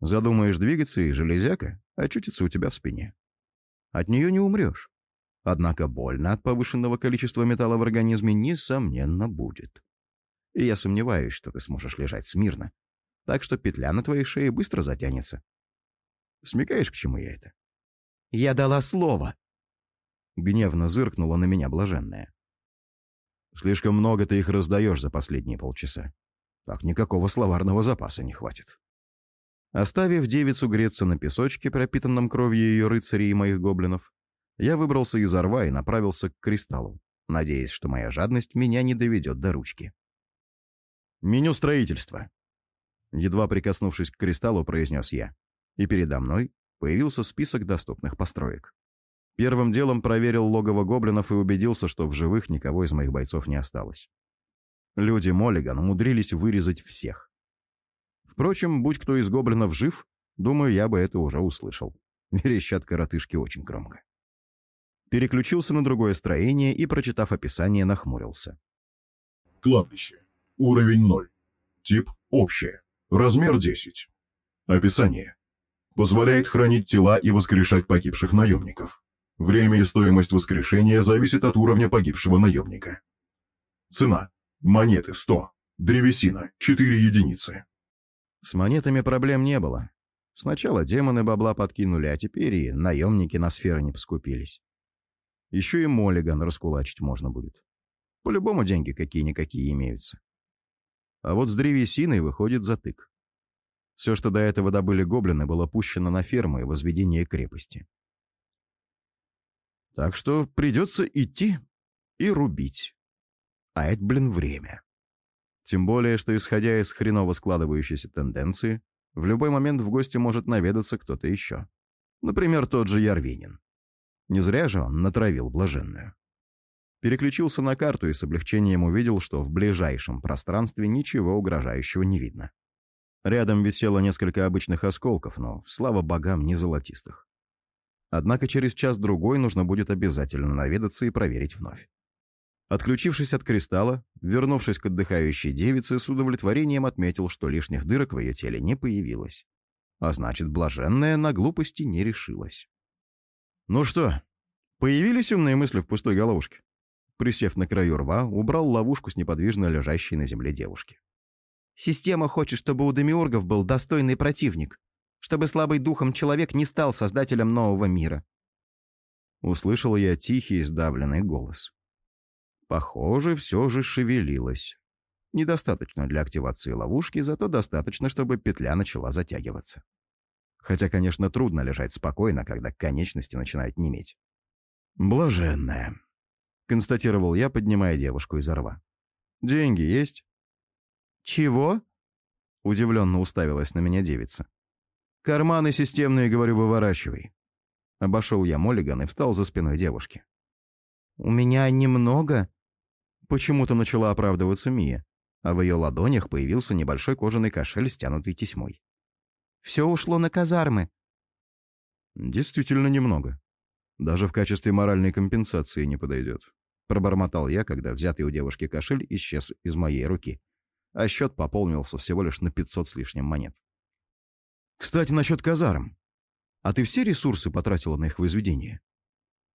Задумаешь двигаться, и железяка очутится у тебя в спине. От нее не умрешь. Однако больно от повышенного количества металла в организме, несомненно, будет. И я сомневаюсь, что ты сможешь лежать смирно. Так что петля на твоей шее быстро затянется. Смекаешь, к чему я это? Я дала слово!» Гневно зыркнула на меня блаженная. «Слишком много ты их раздаешь за последние полчаса. Так никакого словарного запаса не хватит». Оставив девицу греться на песочке, пропитанном кровью ее рыцарей и моих гоблинов, я выбрался из орва и направился к кристаллу, надеясь, что моя жадность меня не доведет до ручки. «Меню строительства», едва прикоснувшись к кристаллу, произнес я, и передо мной появился список доступных построек. Первым делом проверил логово гоблинов и убедился, что в живых никого из моих бойцов не осталось. Люди Моллиган умудрились вырезать всех. Впрочем, будь кто из гоблинов жив, думаю, я бы это уже услышал. Верещат коротышки очень громко. Переключился на другое строение и, прочитав описание, нахмурился. Кладбище. Уровень 0. Тип общее. Размер 10. Описание. Позволяет хранить тела и воскрешать погибших наемников. Время и стоимость воскрешения зависит от уровня погибшего наемника. Цена. Монеты 100. Древесина 4 единицы. С монетами проблем не было. Сначала демоны бабла подкинули, а теперь и наемники на сферы не поскупились. Еще и Моллиган раскулачить можно будет. По-любому деньги какие-никакие имеются. А вот с древесиной выходит затык. Все, что до этого добыли гоблины, было пущено на ферму и возведение крепости. Так что придется идти и рубить. А это, блин, время. Тем более, что, исходя из хреново складывающейся тенденции, в любой момент в гости может наведаться кто-то еще. Например, тот же Ярвинин. Не зря же он натравил блаженную. Переключился на карту и с облегчением увидел, что в ближайшем пространстве ничего угрожающего не видно. Рядом висело несколько обычных осколков, но, слава богам, не золотистых. Однако через час-другой нужно будет обязательно наведаться и проверить вновь. Отключившись от кристалла, вернувшись к отдыхающей девице, с удовлетворением отметил, что лишних дырок в ее теле не появилось. А значит, блаженная на глупости не решилась. «Ну что, появились умные мысли в пустой головушке?» Присев на краю рва, убрал ловушку с неподвижно лежащей на земле девушки. «Система хочет, чтобы у демиургов был достойный противник, чтобы слабый духом человек не стал создателем нового мира». Услышал я тихий, сдавленный голос. Похоже, все же шевелилось. Недостаточно для активации ловушки, зато достаточно, чтобы петля начала затягиваться. Хотя, конечно, трудно лежать спокойно, когда конечности начинают неметь. «Блаженная», — констатировал я, поднимая девушку из рва. «Деньги есть?» «Чего?» — удивленно уставилась на меня девица. «Карманы системные, говорю, выворачивай». Обошел я Моллиган и встал за спиной девушки. «У меня немного», Почему-то начала оправдываться Мия, а в ее ладонях появился небольшой кожаный кошель, стянутый тесьмой. «Все ушло на казармы». «Действительно немного. Даже в качестве моральной компенсации не подойдет», пробормотал я, когда взятый у девушки кошель исчез из моей руки, а счет пополнился всего лишь на 500 с лишним монет. «Кстати, насчет казарм. А ты все ресурсы потратила на их возведение?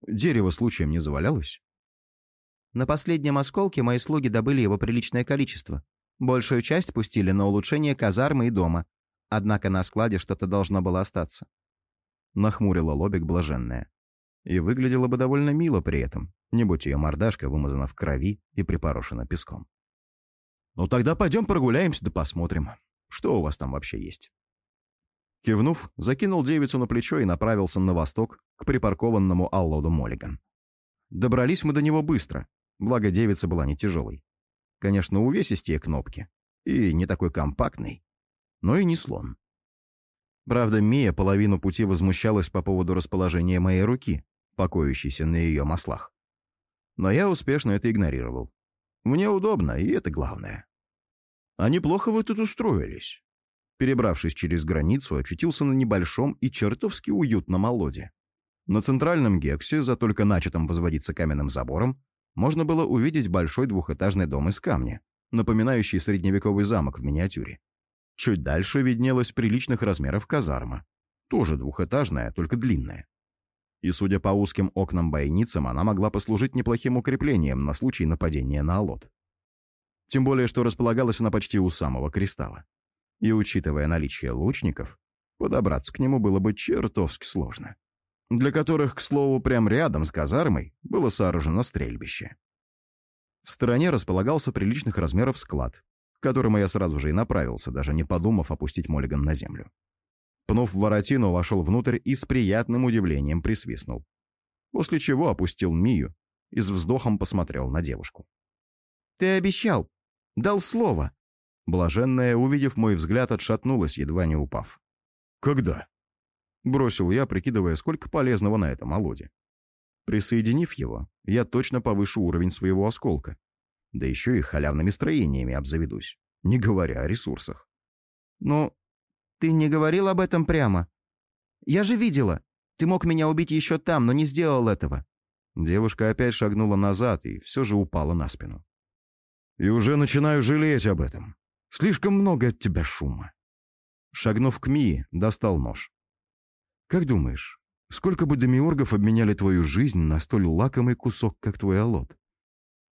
Дерево случаем не завалялось?» На последнем осколке мои слуги добыли его приличное количество. Большую часть пустили на улучшение казармы и дома. Однако на складе что-то должно было остаться. Нахмурила лобик блаженная. И выглядела бы довольно мило при этом, не будь ее мордашка вымазана в крови и припорошена песком. «Ну тогда пойдем прогуляемся да посмотрим, что у вас там вообще есть». Кивнув, закинул девицу на плечо и направился на восток, к припаркованному Аллоду Моллиган. Добрались мы до него быстро, благо девица была не тяжелой. Конечно, увесистее кнопки. И не такой компактный, но и не слон. Правда, Мия половину пути возмущалась по поводу расположения моей руки, покоящейся на ее маслах. Но я успешно это игнорировал. Мне удобно, и это главное. А неплохо вы тут устроились. Перебравшись через границу, очутился на небольшом и чертовски уютном молоде. На центральном гексе, за только начатым возводиться каменным забором, можно было увидеть большой двухэтажный дом из камня, напоминающий средневековый замок в миниатюре. Чуть дальше виднелась приличных размеров казарма, тоже двухэтажная, только длинная. И, судя по узким окнам-бойницам, она могла послужить неплохим укреплением на случай нападения на Алот. Тем более, что располагалась она почти у самого кристалла. И, учитывая наличие лучников, подобраться к нему было бы чертовски сложно для которых, к слову, прямо рядом с казармой было сооружено стрельбище. В стороне располагался приличных размеров склад, к которому я сразу же и направился, даже не подумав опустить Моллиган на землю. Пнув воротину, вошел внутрь и с приятным удивлением присвистнул. После чего опустил Мию и с вздохом посмотрел на девушку. «Ты обещал! Дал слово!» Блаженная, увидев мой взгляд, отшатнулась, едва не упав. «Когда?» Бросил я, прикидывая, сколько полезного на этом олоде. Присоединив его, я точно повышу уровень своего осколка. Да еще и халявными строениями обзаведусь, не говоря о ресурсах. «Ну, ты не говорил об этом прямо? Я же видела. Ты мог меня убить еще там, но не сделал этого». Девушка опять шагнула назад и все же упала на спину. «И уже начинаю жалеть об этом. Слишком много от тебя шума». Шагнув к Мии, достал нож. «Как думаешь, Сколько бы демиургов обменяли твою жизнь на столь лакомый кусок, как твой алот?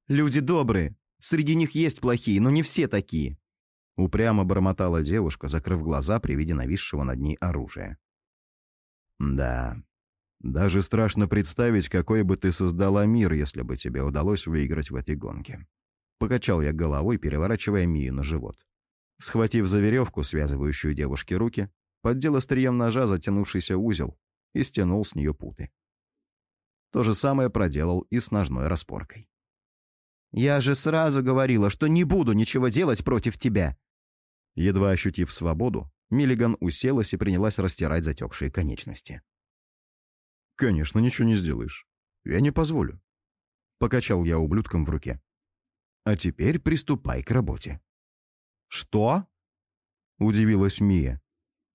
Люди добрые. Среди них есть плохие, но не все такие. Упрямо бормотала девушка, закрыв глаза при виде нависшего над ней оружия. Да, даже страшно представить, какой бы ты создала мир, если бы тебе удалось выиграть в этой гонке. Покачал я головой, переворачивая Мию на живот. Схватив за веревку, связывающую девушке руки, поддел острием ножа затянувшийся узел и стянул с нее путы. То же самое проделал и с ножной распоркой. «Я же сразу говорила, что не буду ничего делать против тебя!» Едва ощутив свободу, Миллиган уселась и принялась растирать затекшие конечности. «Конечно, ничего не сделаешь. Я не позволю». Покачал я ублюдком в руке. «А теперь приступай к работе». «Что?» Удивилась Мия,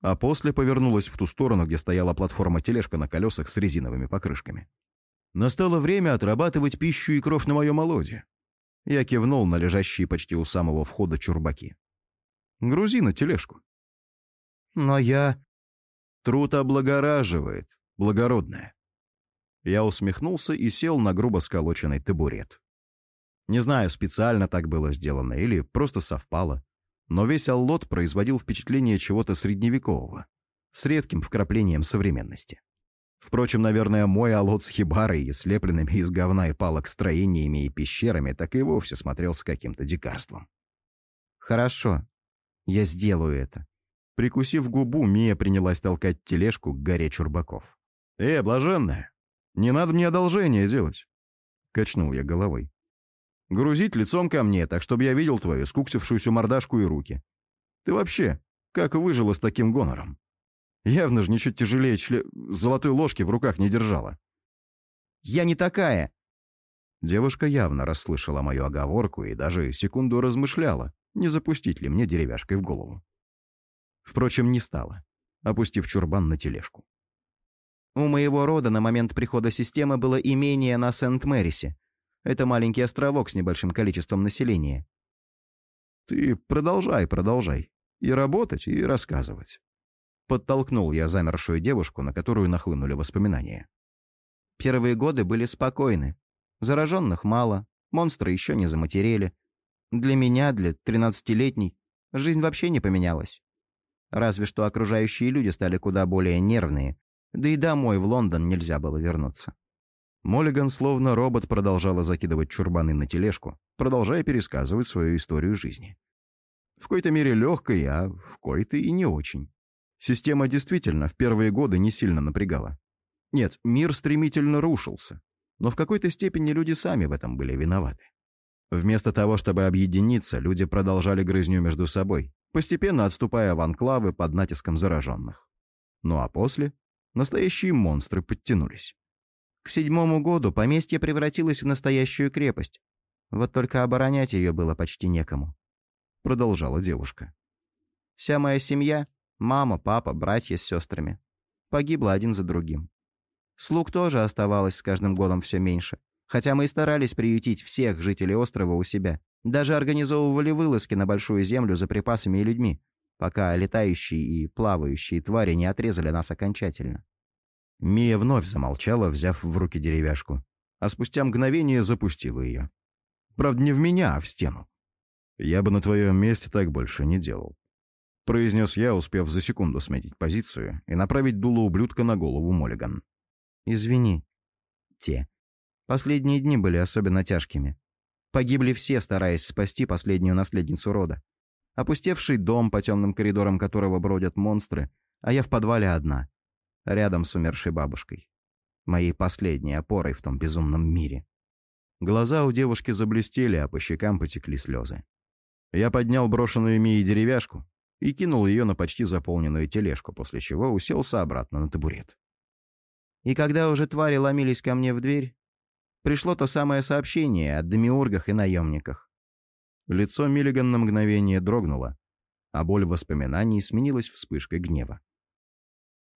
а после повернулась в ту сторону, где стояла платформа-тележка на колесах с резиновыми покрышками. «Настало время отрабатывать пищу и кровь на моем олоде». Я кивнул на лежащие почти у самого входа чурбаки. «Грузи на тележку». «Но я...» «Труд облагораживает, благородное». Я усмехнулся и сел на грубо сколоченный табурет. Не знаю, специально так было сделано или просто совпало, но весь аллот производил впечатление чего-то средневекового, с редким вкраплением современности. Впрочем, наверное, мой аллот с хибарой и слепленными из говна и палок строениями и пещерами так и вовсе смотрелся каким-то дикарством. «Хорошо, я сделаю это». Прикусив губу, Мия принялась толкать тележку к горе чурбаков. «Э, блаженная, не надо мне одолжение делать!» Качнул я головой. «Грузить лицом ко мне, так чтобы я видел твою скуксившуюся мордашку и руки. Ты вообще, как выжила с таким гонором? Явно же ничуть тяжелее чле... золотой ложки в руках не держала». «Я не такая!» Девушка явно расслышала мою оговорку и даже секунду размышляла, не запустить ли мне деревяшкой в голову. Впрочем, не стала, опустив чурбан на тележку. У моего рода на момент прихода системы было имение на Сент-Мэрисе. Это маленький островок с небольшим количеством населения. Ты продолжай, продолжай. И работать, и рассказывать. Подтолкнул я замершую девушку, на которую нахлынули воспоминания. Первые годы были спокойны. Зараженных мало, монстры еще не заматерели. Для меня, для тринадцатилетней, жизнь вообще не поменялась. Разве что окружающие люди стали куда более нервные, да и домой в Лондон нельзя было вернуться. Моллиган словно робот продолжала закидывать чурбаны на тележку, продолжая пересказывать свою историю жизни. В какой-то мере легкой, а в какой-то и не очень. Система действительно в первые годы не сильно напрягала. Нет, мир стремительно рушился, но в какой-то степени люди сами в этом были виноваты. Вместо того, чтобы объединиться, люди продолжали грызню между собой, постепенно отступая в анклавы под натиском зараженных. Ну а после Настоящие монстры подтянулись. К седьмому году поместье превратилось в настоящую крепость. Вот только оборонять ее было почти некому. Продолжала девушка. Вся моя семья, мама, папа, братья с сестрами, погибла один за другим. Слуг тоже оставалось с каждым годом все меньше. Хотя мы и старались приютить всех жителей острова у себя. Даже организовывали вылазки на Большую Землю за припасами и людьми пока летающие и плавающие твари не отрезали нас окончательно. Мия вновь замолчала, взяв в руки деревяшку, а спустя мгновение запустила ее. Правда, не в меня, а в стену. «Я бы на твоем месте так больше не делал», — произнес я, успев за секунду сметить позицию и направить дуло ублюдка на голову Моллиган. «Извини. Те. Последние дни были особенно тяжкими. Погибли все, стараясь спасти последнюю наследницу рода. Опустевший дом, по темным коридорам которого бродят монстры, а я в подвале одна, рядом с умершей бабушкой. Моей последней опорой в том безумном мире. Глаза у девушки заблестели, а по щекам потекли слезы. Я поднял брошенную Мией деревяшку и кинул ее на почти заполненную тележку, после чего уселся обратно на табурет. И когда уже твари ломились ко мне в дверь, пришло то самое сообщение о демиургах и наемниках. Лицо Миллиган на мгновение дрогнуло, а боль воспоминаний сменилась вспышкой гнева.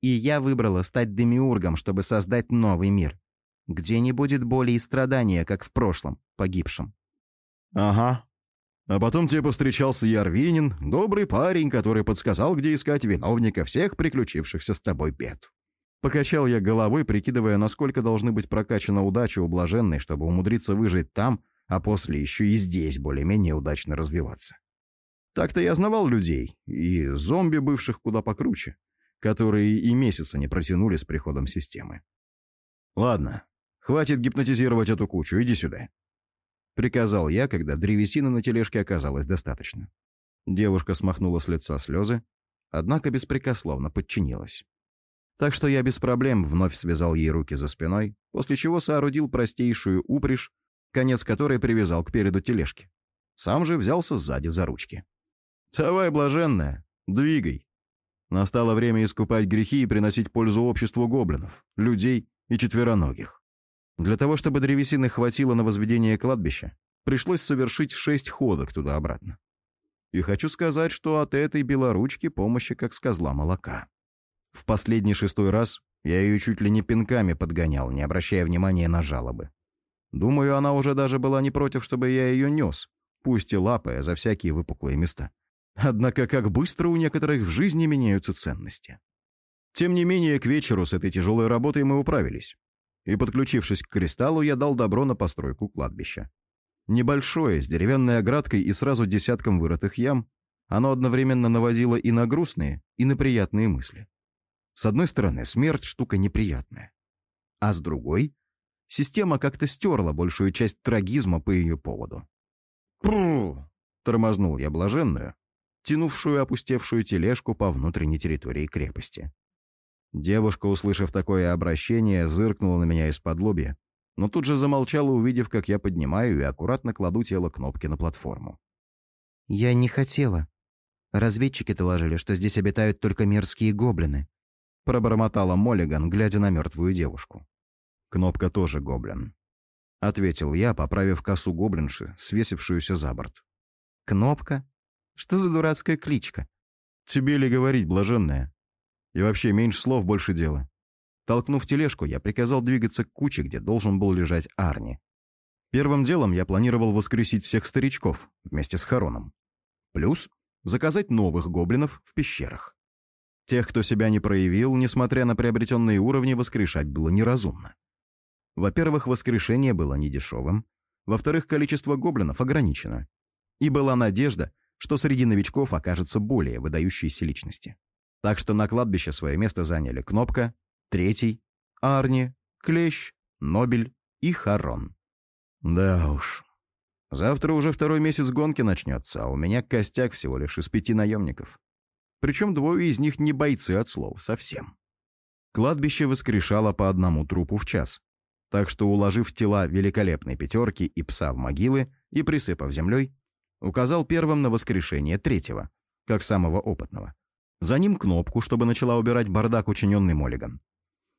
«И я выбрала стать демиургом, чтобы создать новый мир, где не будет боли и страдания, как в прошлом, погибшем». «Ага. А потом тебе повстречался Ярвинин, добрый парень, который подсказал, где искать виновника всех приключившихся с тобой бед». Покачал я головой, прикидывая, насколько должны быть прокачана удача у блаженной, чтобы умудриться выжить там, а после еще и здесь более-менее удачно развиваться. Так-то я знавал людей, и зомби, бывших куда покруче, которые и месяца не протянули с приходом системы. «Ладно, хватит гипнотизировать эту кучу, иди сюда», — приказал я, когда древесины на тележке оказалось достаточно. Девушка смахнула с лица слезы, однако беспрекословно подчинилась. Так что я без проблем вновь связал ей руки за спиной, после чего соорудил простейшую упряжь, конец которой привязал к переду тележки. Сам же взялся сзади за ручки. «Давай, блаженная, двигай!» Настало время искупать грехи и приносить пользу обществу гоблинов, людей и четвероногих. Для того, чтобы древесины хватило на возведение кладбища, пришлось совершить шесть ходок туда-обратно. И хочу сказать, что от этой белоручки помощи как с козла молока. В последний шестой раз я ее чуть ли не пинками подгонял, не обращая внимания на жалобы. Думаю, она уже даже была не против, чтобы я ее нес, пусть и лапая за всякие выпуклые места. Однако как быстро у некоторых в жизни меняются ценности. Тем не менее, к вечеру с этой тяжелой работой мы управились. И, подключившись к кристаллу, я дал добро на постройку кладбища. Небольшое, с деревянной оградкой и сразу десятком вырытых ям, оно одновременно навозило и на грустные, и на приятные мысли. С одной стороны, смерть – штука неприятная. А с другой, система как-то стерла большую часть трагизма по ее поводу. «Пру!» – тормознул я блаженную, тянувшую опустевшую тележку по внутренней территории крепости. Девушка, услышав такое обращение, зыркнула на меня из-под лобья, но тут же замолчала, увидев, как я поднимаю и аккуратно кладу тело кнопки на платформу. «Я не хотела. Разведчики доложили, что здесь обитают только мерзкие гоблины», пробормотала Моллиган, глядя на мертвую девушку. «Кнопка тоже гоблин», — ответил я, поправив косу гоблинши, свесившуюся за борт. «Кнопка? Что за дурацкая кличка?» «Тебе ли говорить, блаженная? И вообще, меньше слов, больше дела». Толкнув тележку, я приказал двигаться к куче, где должен был лежать Арни. Первым делом я планировал воскресить всех старичков вместе с Хароном. Плюс заказать новых гоблинов в пещерах. Тех, кто себя не проявил, несмотря на приобретенные уровни, воскрешать было неразумно. Во-первых, воскрешение было недешевым. Во-вторых, количество гоблинов ограничено. И была надежда, что среди новичков окажется более выдающиеся личности. Так что на кладбище свое место заняли Кнопка, Третий, Арни, Клещ, Нобель и Харон. Да уж. Завтра уже второй месяц гонки начнется, а у меня костяк всего лишь из пяти наемников. Причем двое из них не бойцы от слов совсем. Кладбище воскрешало по одному трупу в час. Так что, уложив тела великолепной пятерки и пса в могилы и присыпав землей, указал первым на воскрешение третьего, как самого опытного. За ним кнопку, чтобы начала убирать бардак учиненный Моллиган.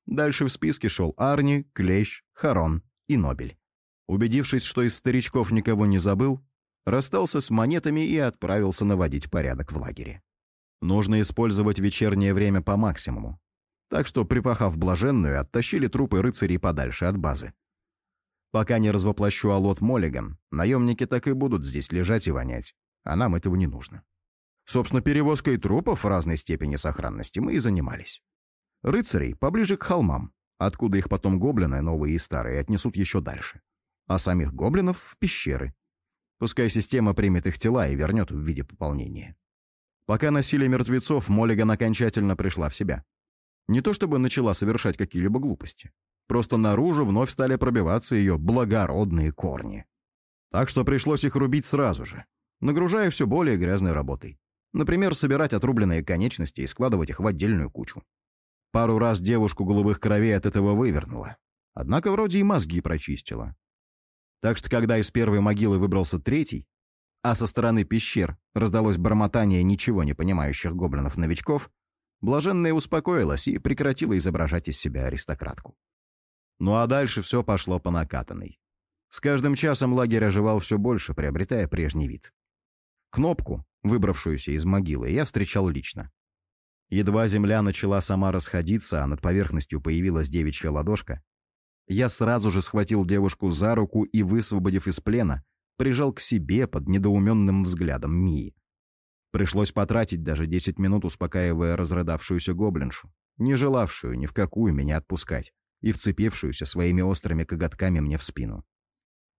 Дальше в списке шел Арни, Клещ, Харон и Нобель. Убедившись, что из старичков никого не забыл, расстался с монетами и отправился наводить порядок в лагере. Нужно использовать вечернее время по максимуму. Так что, припахав блаженную, оттащили трупы рыцарей подальше от базы. Пока не развоплощу Алот Моллиган, наемники так и будут здесь лежать и вонять, а нам этого не нужно. Собственно, перевозкой трупов в разной степени сохранности мы и занимались. Рыцарей поближе к холмам, откуда их потом гоблины, новые и старые, отнесут еще дальше. А самих гоблинов в пещеры. Пускай система примет их тела и вернет в виде пополнения. Пока носили мертвецов, Моллиган окончательно пришла в себя. Не то чтобы начала совершать какие-либо глупости. Просто наружу вновь стали пробиваться ее благородные корни. Так что пришлось их рубить сразу же, нагружая все более грязной работой. Например, собирать отрубленные конечности и складывать их в отдельную кучу. Пару раз девушку голубых кровей от этого вывернула. Однако вроде и мозги прочистила. Так что когда из первой могилы выбрался третий, а со стороны пещер раздалось бормотание ничего не понимающих гоблинов-новичков, блаженная успокоилась и прекратила изображать из себя аристократку. Ну а дальше все пошло по накатанной. С каждым часом лагерь оживал все больше, приобретая прежний вид. Кнопку, выбравшуюся из могилы, я встречал лично. Едва земля начала сама расходиться, а над поверхностью появилась девичья ладошка, я сразу же схватил девушку за руку и, высвободив из плена, прижал к себе под недоуменным взглядом Мии. Пришлось потратить даже 10 минут, успокаивая разрыдавшуюся гоблиншу, не желавшую ни в какую меня отпускать и вцепившуюся своими острыми коготками мне в спину.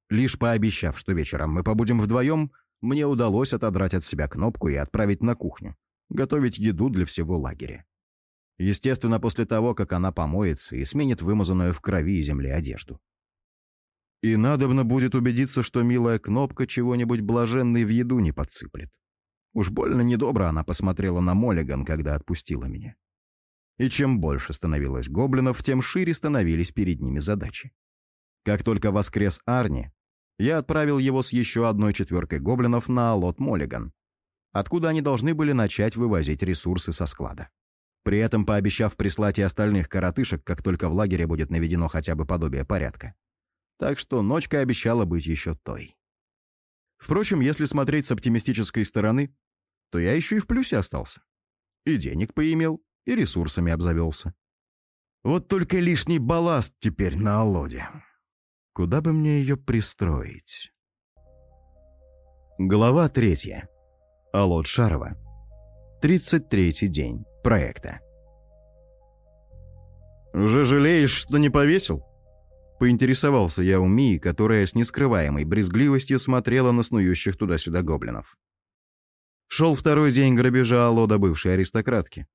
Лишь пообещав, что вечером мы побудем вдвоем, мне удалось отодрать от себя кнопку и отправить на кухню, готовить еду для всего лагеря. Естественно, после того, как она помоется и сменит вымазанную в крови и земле одежду. И надобно будет убедиться, что милая кнопка чего-нибудь блаженной в еду не подсыплет. Уж больно недобро она посмотрела на Моллиган, когда отпустила меня. И чем больше становилось гоблинов, тем шире становились перед ними задачи. Как только воскрес Арни, я отправил его с еще одной четверкой гоблинов на Алот Моллиган, откуда они должны были начать вывозить ресурсы со склада. При этом пообещав прислать и остальных коротышек, как только в лагере будет наведено хотя бы подобие порядка. Так что ночка обещала быть еще той. Впрочем, если смотреть с оптимистической стороны, то я еще и в плюсе остался. И денег поимел, и ресурсами обзавелся. Вот только лишний балласт теперь на Алоде. Куда бы мне ее пристроить? Глава третья. Алод Шарова. 33-й день проекта. «Уже жалеешь, что не повесил?» Поинтересовался я у Мии, которая с нескрываемой брезгливостью смотрела на снующих туда-сюда гоблинов. Шел второй день грабежа Алода бывшей аристократки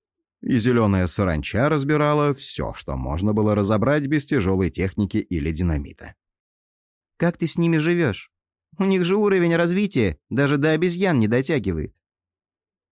и зеленая саранча разбирала все, что можно было разобрать без тяжелой техники или динамита. «Как ты с ними живешь? У них же уровень развития даже до обезьян не дотягивает».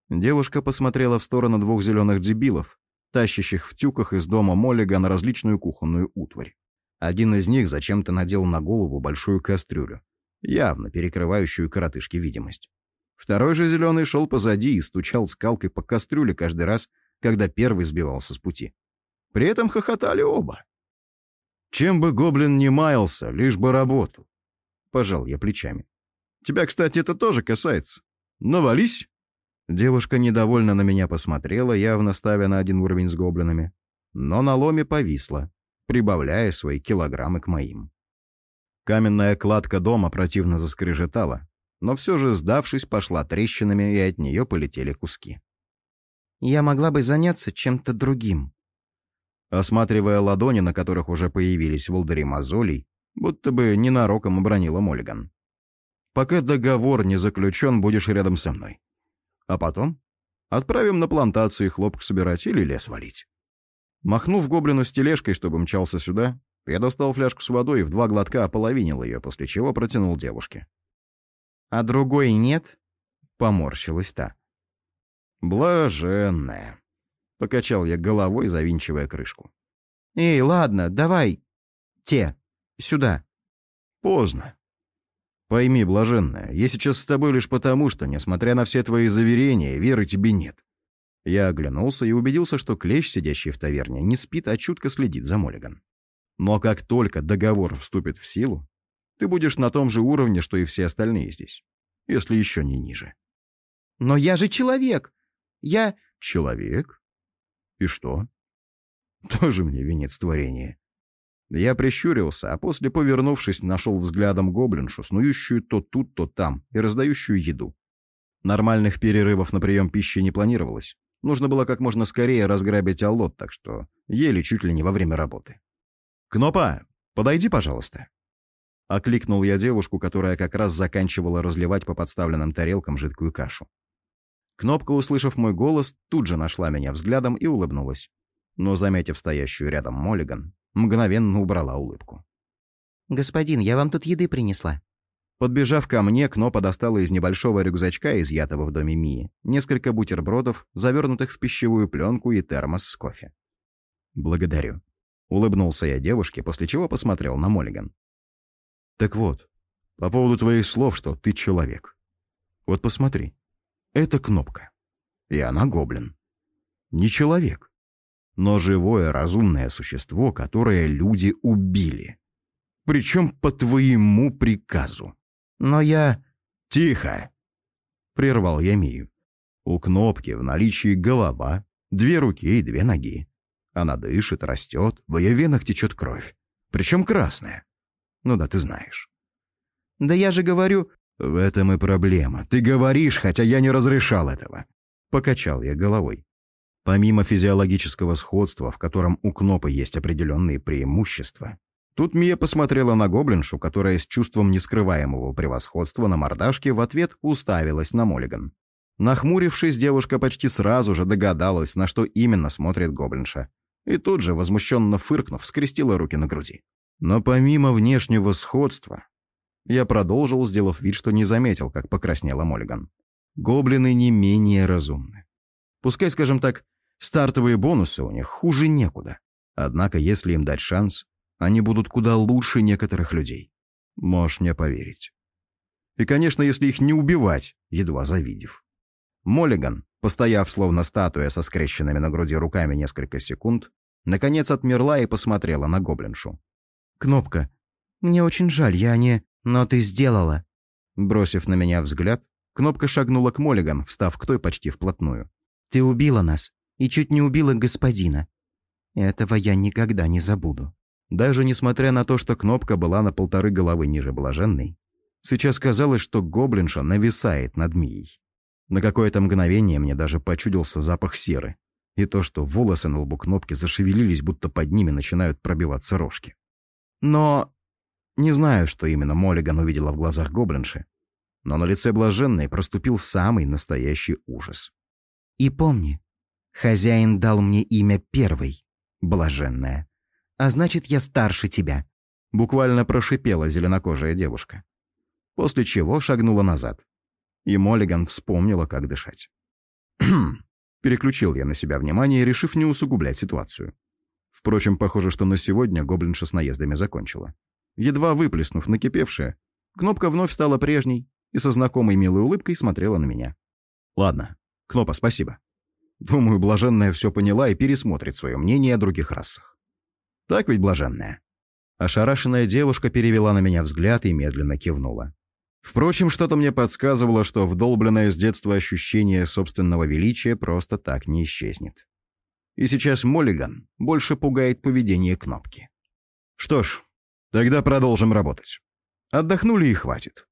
Девушка посмотрела в сторону двух зеленых дебилов, тащащих в тюках из дома Моллига на различную кухонную утварь. Один из них зачем-то надел на голову большую кастрюлю, явно перекрывающую коротышке видимость. Второй же зеленый шел позади и стучал скалкой по кастрюле каждый раз, когда первый сбивался с пути. При этом хохотали оба. Чем бы гоблин не маялся, лишь бы работал. Пожал я плечами. Тебя, кстати, это тоже касается. Навались. Девушка недовольно на меня посмотрела, явно ставя на один уровень с гоблинами. Но на ломе повисла, прибавляя свои килограммы к моим. Каменная кладка дома противно заскрежетала, но все же, сдавшись, пошла трещинами, и от нее полетели куски. Я могла бы заняться чем-то другим». Осматривая ладони, на которых уже появились волдыри мозолей, будто бы ненароком обронила Моллиган. «Пока договор не заключен, будешь рядом со мной. А потом отправим на плантации хлопок собирать или лес валить». Махнув гоблину с тележкой, чтобы мчался сюда, я достал фляжку с водой и в два глотка ополовинил ее, после чего протянул девушке. «А другой нет?» — поморщилась та. «Блаженная», — покачал я головой, завинчивая крышку. «Эй, ладно, давай. Те. Сюда». «Поздно. Пойми, блаженная, я сейчас с тобой лишь потому, что, несмотря на все твои заверения, веры тебе нет». Я оглянулся и убедился, что клещ, сидящий в таверне, не спит, а чутко следит за Моллиган. Но как только договор вступит в силу, ты будешь на том же уровне, что и все остальные здесь, если еще не ниже. «Но я же человек!» Я... Человек? И что? (laughs) Тоже мне венец творения. Я прищурился, а после, повернувшись, нашел взглядом гоблиншу, снующую то тут, то там, и раздающую еду. Нормальных перерывов на прием пищи не планировалось. Нужно было как можно скорее разграбить Аллот, так что ели чуть ли не во время работы. «Кнопа, подойди, пожалуйста». Окликнул я девушку, которая как раз заканчивала разливать по подставленным тарелкам жидкую кашу. Кнопка, услышав мой голос, тут же нашла меня взглядом и улыбнулась. Но, заметив стоящую рядом Моллиган, мгновенно убрала улыбку. «Господин, я вам тут еды принесла». Подбежав ко мне, Кнопа достала из небольшого рюкзачка, изъятого в доме Мии, несколько бутербродов, завернутых в пищевую пленку и термос с кофе. «Благодарю». Улыбнулся я девушке, после чего посмотрел на Моллиган. «Так вот, по поводу твоих слов, что ты человек. Вот посмотри, это кнопка. И она гоблин. Не человек, но живое разумное существо, которое люди убили. Причем по твоему приказу. Но я... Тихо! Прервал я Мию. У кнопки в наличии голова, две руки и две ноги. Она дышит, растет, в ее венах течет кровь. Причем красная. Ну да, ты знаешь. Да я же говорю... «В этом и проблема. Ты говоришь, хотя я не разрешал этого». Покачал я головой. Помимо физиологического сходства, в котором у Кнопа есть определенные преимущества, тут Мия посмотрела на гоблиншу, которая с чувством нескрываемого превосходства на мордашке в ответ уставилась на Моллиган. Нахмурившись, девушка почти сразу же догадалась, на что именно смотрит гоблинша. И тут же, возмущенно фыркнув, скрестила руки на груди. Но помимо внешнего сходства, я продолжил, сделав вид, что не заметил, как покраснела Моллиган. Гоблины не менее разумны. Пускай, скажем так, стартовые бонусы у них хуже некуда. Однако, если им дать шанс, они будут куда лучше некоторых людей. Можешь мне поверить. И, конечно, если их не убивать, едва завидев. Моллиган, постояв словно статуя со скрещенными на груди руками несколько секунд, наконец отмерла и посмотрела на гоблиншу. «Кнопка, мне очень жаль, я не...» «Но ты сделала!» Бросив на меня взгляд, Кнопка шагнула к Моллиган, встав к той почти вплотную. «Ты убила нас и чуть не убила господина. Этого я никогда не забуду». Даже несмотря на то, что Кнопка была на полторы головы ниже блаженной, сейчас казалось, что гоблинша нависает над Мией. На какое-то мгновение мне даже почудился запах серы, и то, что волосы на лбу Кнопки зашевелились, будто под ними начинают пробиваться рожки. Но не знаю, что именно Моллиган увидела в глазах гоблинши, но на лице блаженной проступил самый настоящий ужас. «И помни, хозяин дал мне имя первый, блаженная, а значит, я старше тебя», буквально прошипела зеленокожая девушка. После чего шагнула назад. И Моллиган вспомнила, как дышать. Переключил я на себя внимание, решив не усугублять ситуацию. Впрочем, похоже, что на сегодня гоблинша с наездами закончила. Едва выплеснув накипевшее, кнопка вновь стала прежней и со знакомой милой улыбкой смотрела на меня. «Ладно, Кнопа, спасибо. Думаю, блаженная все поняла и пересмотрит свое мнение о других расах. Так ведь, блаженная?» Ошарашенная девушка перевела на меня взгляд и медленно кивнула. Впрочем, что-то мне подсказывало, что вдолбленное с детства ощущение собственного величия просто так не исчезнет. И сейчас Моллиган больше пугает поведение кнопки. Что ж, Тогда продолжим работать. Отдохнули и хватит.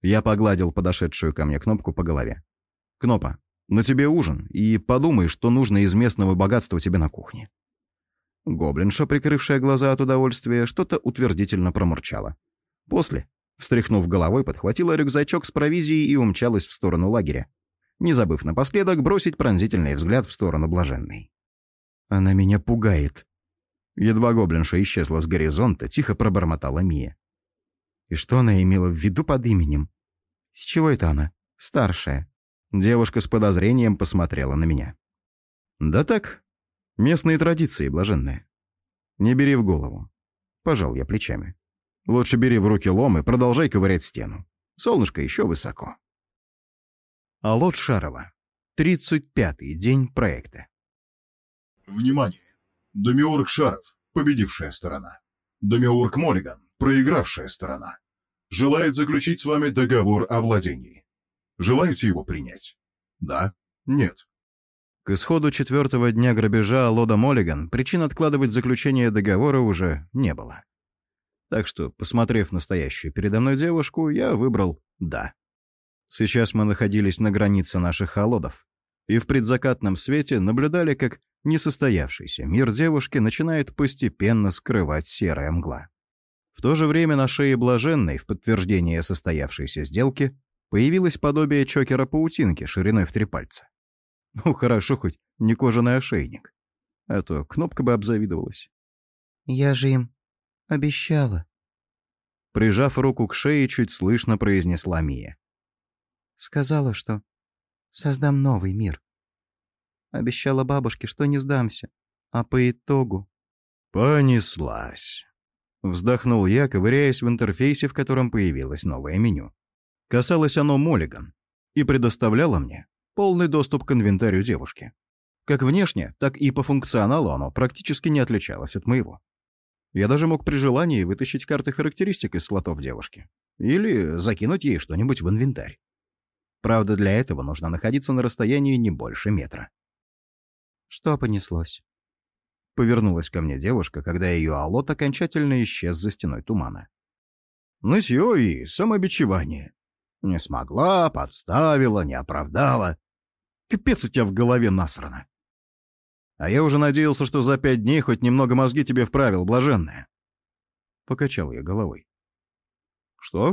Я погладил подошедшую ко мне кнопку по голове. Кнопа, на тебе ужин, и подумай, что нужно из местного богатства тебе на кухне. Гоблинша, прикрывшая глаза от удовольствия, что-то утвердительно промурчала. После, встряхнув головой, подхватила рюкзачок с провизией и умчалась в сторону лагеря, не забыв напоследок бросить пронзительный взгляд в сторону блаженной. «Она меня пугает», Едва гоблинша исчезла с горизонта, тихо пробормотала Мия. И что она имела в виду под именем? С чего это она? Старшая. Девушка с подозрением посмотрела на меня. Да так, местные традиции блаженные. Не бери в голову. Пожал я плечами. Лучше бери в руки лом и продолжай ковырять стену. Солнышко еще высоко. Алот Шарова. 35-й день проекта. Внимание! Демиург Шаров, победившая сторона. Демиург Моллиган, проигравшая сторона. Желает заключить с вами договор о владении. Желаете его принять? Да? Нет? К исходу четвертого дня грабежа Лода Моллиган причин откладывать заключение договора уже не было. Так что, посмотрев настоящую передо мной девушку, я выбрал «да». Сейчас мы находились на границе наших холодов, и в предзакатном свете наблюдали, как несостоявшийся мир девушки начинает постепенно скрывать серая мгла. В то же время на шее блаженной, в подтверждение состоявшейся сделки, появилось подобие чокера-паутинки шириной в три пальца. Ну, хорошо хоть не кожаный ошейник. А то кнопка бы обзавидовалась. «Я же им обещала». Прижав руку к шее, чуть слышно произнесла Мия. «Сказала, что создам новый мир. Обещала бабушке, что не сдамся. А по итогу... Понеслась. Вздохнул я, ковыряясь в интерфейсе, в котором появилось новое меню. Касалось оно Моллиган и предоставляло мне полный доступ к инвентарю девушки. Как внешне, так и по функционалу оно практически не отличалось от моего. Я даже мог при желании вытащить карты характеристик из слотов девушки. Или закинуть ей что-нибудь в инвентарь. Правда, для этого нужно находиться на расстоянии не больше метра. Что понеслось? Повернулась ко мне девушка, когда ее алот окончательно исчез за стеной тумана. Нытье и самобичевание. Не смогла, подставила, не оправдала. Капец у тебя в голове насрано. А я уже надеялся, что за пять дней хоть немного мозги тебе вправил, блаженная. Покачал я головой. Что?